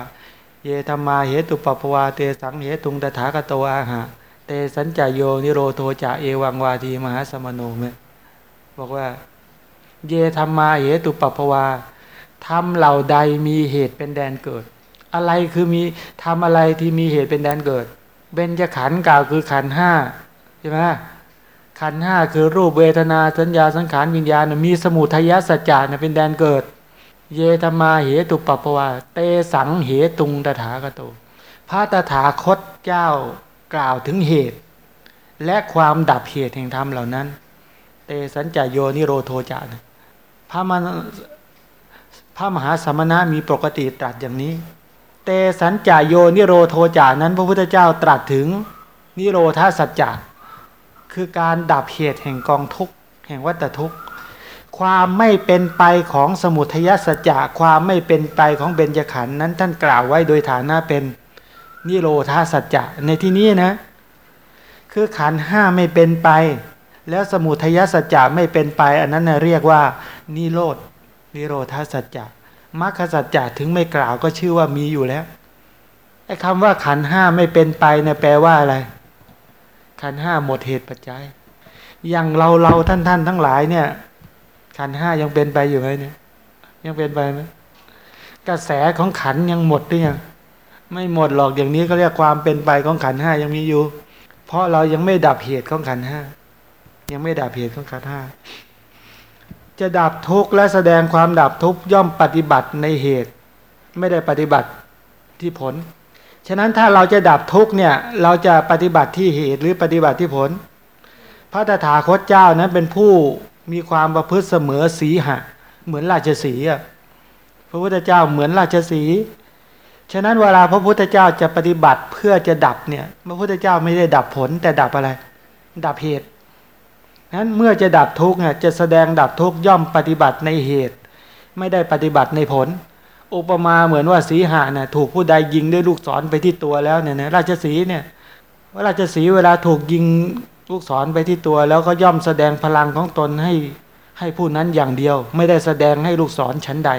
เยธรรมาเหตุปปวาเตสังเหตุงตถาคโตอาหะเตสัญจายโยนิโรโทจะเอวังวาทีมหาสมโนเมบอกว่า เยธรรมาเหตุปปวาทำเหล่าใดมีเหตุเป็นแดนเกิด อะไรคือมีทำอะไรที่มีเหตุเป็นแดนเกิด เบญจขันธ์กล่าวคือขันธ์ห้าใช่ไหมขันธ์ห้าคือรูปเวทนาสัญญาสังขารวิญญาณมีสมุทัยสัจจะเป็นแดนเกิด เยธรรมาเหตุปปวาเตสังเหตุงตถาคตพระตถาคตเจ้ากล่าวถึงเหตุ และความดับเหตุแห่งธรรมเหล่านั้น เตสัญจายโยนิโรโทจานะพระมพระมหาสมณะมีปกติตรัสอย่างนี้ เตสัญจายโยนิโรโทจานั้นพระพุทธเจ้าตรัสถึงนิโรธาสัจจะคือการดับเหตุแห่งกองทุกข์แห่งวัฏทุกข์ ความไม่เป็นไปของสมุทัยสัจจะความไม่เป็นไปของเบญจขันธ์นั้นท่านกล่าวไว้โดยฐานะเป็นนิโรธาสัจจะในที่นี้นะ คือขันห้าไม่เป็นไป แล้วสมุทัยสัจจะไม่เป็นไป อันนั้นเรียกว่านิโรธนิโรธาสัจจะ มรรคสัจจะถึงไม่กล่าวก็ชื่อว่ามีอยู่แล้วไอ้คำว่าขันห้าไม่เป็นไปเนี่ยแปลว่าอะไร ขันห้าหมดเหตุปัจจัย อย่างเราเราท่านท่านทั้งหลายเนี่ย ขันห้ายังเป็นไปอยู่ไหมเนี่ย ยังเป็นไปไหมกระแสของขันยังหมดหรือยังไม่หมดหรอกอย่างนี้ก็เรียกความเป็นไปของขันห้ายังมีอยู่ เพราะเรายังไม่ดับเหตุของขันห้ายังไม่ดับเหตุของขันห้า จะดับทุกข์และแสดงความดับทุกข์ย่อมปฏิบัติในเหตุ ไม่ได้ปฏิบัติที่ผล ฉะนั้นถ้าเราจะดับทุกข์เนี่ยเราจะปฏิบัติที่เหตุหรือปฏิบัติที่ผล พระตถาคตเจ้านั้นเป็นผู้มีความประพฤติเสมอสีหะ เหมือนราชสีอะพระพุทธเจ้าเหมือนราชสีฉะนั้นเวลาพระพุทธเจ้าจะปฏิบัติเพื่อจะดับเนี่ย พระพุทธเจ้าไม่ได้ดับผลแต่ดับอะไร ดับเหตุ นั้นเมื่อจะดับทุกข์เนี่ยจะแสดงดับทุกข์ย่อมปฏิบัติในเหตุ ไม่ได้ปฏิบัติในผล อุปมาเหมือนว่าสีหะเนี่ยถูกผู้ใดยิงด้วยลูกศรไปที่ตัวแล้วเนี่ยนะราชสีเนี่ยว่าราชสีเวลาถูกยิงลูกศรไปที่ตัว แล้วก็ย่อมแสดงพลังของตนให้ให้ผู้นั้นอย่างเดียว ไม่ได้แสดงให้ลูกศรชั้นใด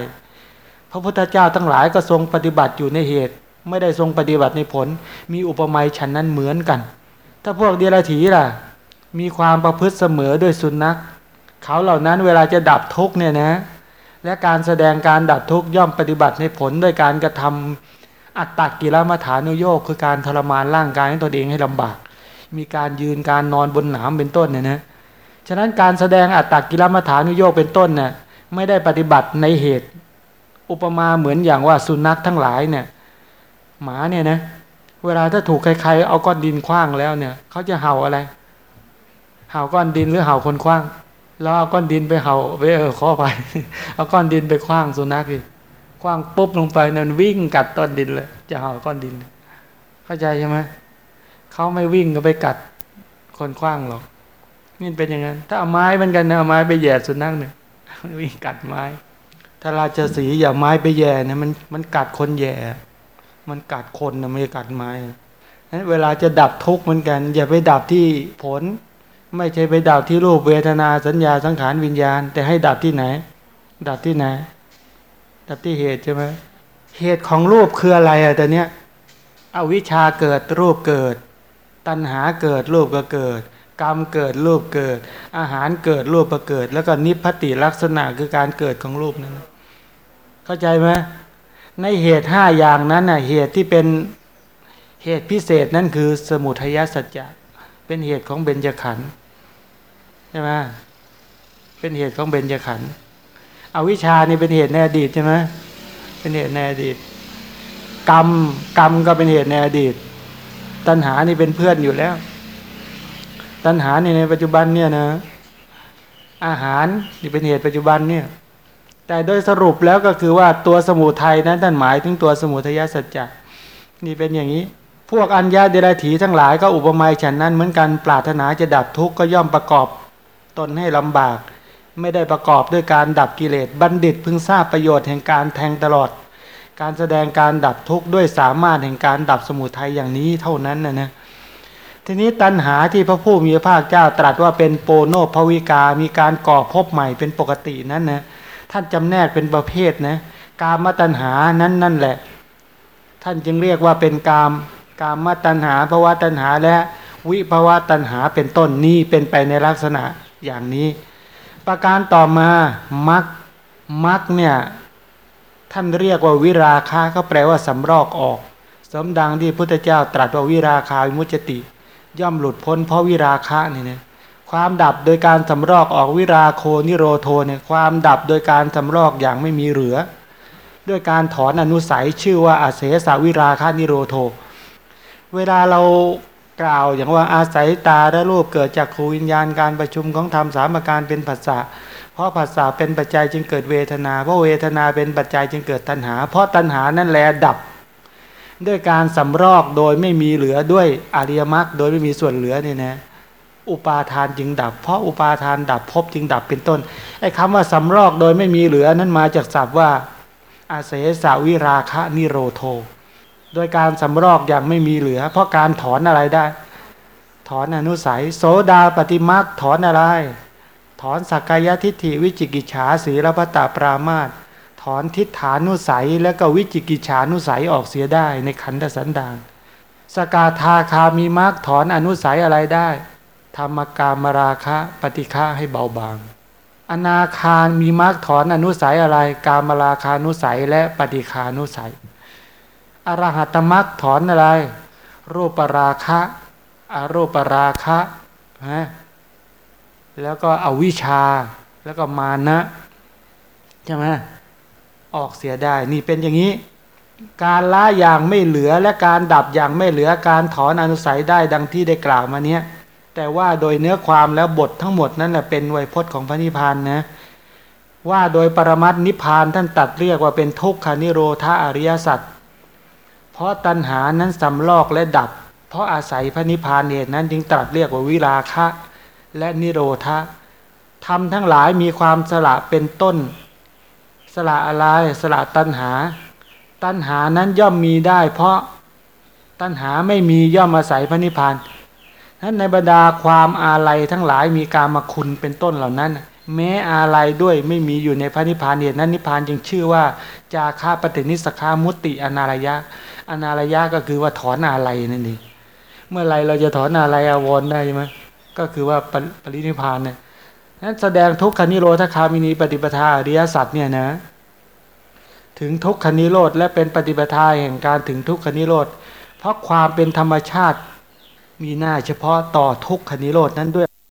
พระพุทธเจ้าทั้งหลายก็ทรงปฏิบัติอยู่ในเหตุ ไม่ได้ทรงปฏิบัติในผล มีอุปมาฉันนั้นเหมือนกัน ถ้าพวกเดรัจฉีล่ะ มีความประพฤติเสมอด้วยสุนัขเขาเหล่านั้นเวลาจะดับทุกเนี่ยนะ และการแสดงการดับทุกย่อมปฏิบัติในผลด้วยการกระทำอัตตกิลมัฐานุโยคคือการทรมานร่างกายให้ตนเองให้ลำบาก มีการยืนการนอนบนหนามเป็นต้นเนี่ยนะฉะนั้นการแสดงอัตตกิลมัฐานุโยคเป็นต้นเนี่ยไม่ได้ปฏิบัติในเหตุ อุปมาเหมือนอย่างว่าสุนัขทั้งหลายเนี่ยหมาเนี่ยนะเวลาถ้าถูกใครๆเอาก้อนดินคว้างแล้วเนี่ยเขาจะเห่าอะไร เห่าก้อนดินหรือเห่าคนคว้าง แล้วเอาก้อนดินไปเห่าไปเออขอไปเอาก้อนดินไปคว้างสุนัขอีกคว้างปุ๊บลงไปนั่นวิ่งกัดต้นดินเลย จะเห่าก้อนดิน เข้าใจใช่ไหมเขาไม่วิ่งก็ไปกัดคนคว้างหรอกนี่เป็นอย่างนั้น ถ้าเอาไม้เหมือนกันนะเอาไม้ไปแย่สุนัขเนี่ยมันวิ่งกัดไม้ ถ้าราชสีอย่าไม้ไปแย่นะมันมันกัดคนแย่ มันกัดคนนะไม่กัดไม้นั้นเวลาจะดับทุกข์เหมือนกัน อย่าไปดับที่ผล ไม่ใช่ไปดับที่รูปเวทนาสัญญาสังขารวิญญาณ แต่ให้ดับที่ไหน ดับที่ไหน ดับที่เหตุใช่ไหมเหตุของรูปคืออะไรอะแต่เนี้ยอวิชชาเกิดรูปเกิด ตัณหาเกิดรูปก็เกิด กรรมเกิดรูปเกิด อาหารเกิดรูปก็เกิด แล้วก็นิพพติลักษณะคือการเกิดของรูปนั้น เข้าใจไหมในเหตุห้าอย่างนั้นน่ะเหตุที่เป็นเหตุพิเศษนั่นคือสมุทัยสัจจะเป็นเหตุของเบญจขันธ์ ช่ไหมเป็นเหตุของเบญจขันธ์อวิชานี่เป็นเหตุในอดีตใช่ไหมเป็นเหตุในอดีต กรรมกรรมก็เป็นเหตุในอดีต ตัณหานี่เป็นเพื่อนอยู่แล้ว ตัณหานี่ในปัจจุบันเนี่ยนะ อาหารนี่เป็นเหตุปัจจุบันเนี่ย แต่โดยสรุปแล้วก็คือว่าตัวสมุทัยนั้นท่านหมายถึงตัวสมุทัยสัจจะนี่เป็นอย่างนี้ พวกอัญญาเดรัจฉีทั้งหลายก็อุปมาฉันนั้นเหมือนกันปรารถนาจะดับทุกข์ก็ย่อมประกอบ ตนให้ลำบาก ไม่ได้ประกอบด้วยการดับกิเลสบัณฑิตพึงทราบประโยชน์แห่งการแทงตลอด การแสดงการดับทุกข์ด้วยสามารถแห่งการดับสมุทัยอย่างนี้เท่านั้นนะนะทีนี้ตัณหาที่พระผู้มีพระภาคเจ้าตรัสว่าเป็นโปโนภวิกา มีการก่อภพใหม่เป็นปกตินั้นนะท่านจำแนกเป็นประเภทนะกามตัณหานั้นนั่นแหละ ท่านจึงเรียกว่าเป็นกามกามตัณหาภวะตัณหาและวิภวะตัณหาเป็นต้นนี้เป็นไปในลักษณะ อย่างนี้ ประการต่อมามักมักเนี่ยท่านเรียกว่าวิราคาก็แปลว่าสำรอกออก สมดังที่พุทธเจ้าตรัสว่าวิราคาวิมุจติ ย่อมหลุดพ้นเพราะวิราคะนี่นะความดับโดยการสำรอกออกวิราโคนิโรโทเนี่ยความดับโดยการสำรอกอย่างไม่มีเหลือ ด้วยการถอนอนุสัยชื่อว่าอาเสสาวิราคานิโรโท เวลาเรา กล่าว อย่างว่าอาศัยตาและรูปเกิดจากขูวิญญาณการประชุมของธรรมสามประการเป็นผัสสะเพราะผัสสะเป็นปัจจัยจึงเกิดเวทนา เพราะเวทนาเป็นปัจจัยจึงเกิดตัณหา เพราะตัณหานั่นแหละดับ ด้วยการสำรอกโดยไม่มีเหลือด้วยอริยมรรคโดยไม่มีส่วนเหลือเนี่ยนะอุปาทานจึงดับ เพราะอุปาทานดับภพจึงดับเป็นต้นไอ้คำว่าสำรอกโดยไม่มีเหลือนั้นมาจากศัพท์ว่าอาเสสาวิราคะนิโรโท โดยการสำรอกอย่างไม่มีเหลือ เพราะการถอนอะไรได้ ถอนอนุสัย โสดาปฏิมักถอนอะไร ถอนสักกายทิฏฐิวิจิกิจฉาสีรพตาปรามาตถอนทิฏฐานุสัยและก็วิจิกิจฉานุสัยออกเสียได้ในขันธสันดานสกาทาคามีมักถอนอนุสัยอะไรได้ธรรมกามราคะปฏิฆาให้เบาบาง อนาคารมีมรรคถอนอนุสัยอะไร กามราคานุสัยและปฏิคานุสัย อรหัตมรรคถอนอะไร รูปราคะอารูปราคะฮะแล้วก็อวิชชา แล้วก็มานะใช่ไหมออกเสียได้ นี่เป็นอย่างนี้ การละอย่างไม่เหลือและการดับอย่างไม่เหลือการถอนอนุสัยได้ดังที่ได้กล่าวมาเนี้ยแต่ว่าโดยเนื้อความแล้วบททั้งหมดนั้นแหละเป็นไวยพจน์ของพระนิพพานนะว่าโดยปรมัตถนิพพานท่านตัดเรียกว่าเป็นทุกขานิโรธาอริยสัจ เพราะตัณหานั้นสำลอกและดับ เพราะอาศัยพระนิพพานเหตุนั้นจึงตรัสเรียกว่าวิราคะ และนิโรธาทำทั้งหลายมีความสละเป็นต้น สละอะไรสละตัณหา ตัณหานั้นย่อมมีได้ เพราะตัณหาไม่มีย่อมอาศัยพระนิพพานนั้นในบรรดาความอาลัยทั้งหลายมีการมาคุณเป็นต้นเหล่านั้น แม้อาลัยด้วยไม่มีอยู่ในพระนิพพานเหตุนั้นนิพพานจึงชื่อว่า จาคาปฏินิสขามุติอนารยะอนารยะก็คือว่าถอนอาลัยนั่นเองเมื่อไรเราจะถอนอาลัยอาวรได้ใช่ไหมก็คือว่าปริปรินิพพานเนี่ยนั้นแสดงทุกขานิโรธคามินีปฏิปทาอริยสัจเนี่ยนะถึงทุกขานิโรธและเป็นปฏิปทาแห่งการถึงทุกขานิโรธเพราะความเป็นธรรมชาติมีหน้าเฉพาะต่อทุกขนิโรดนั้นด้วย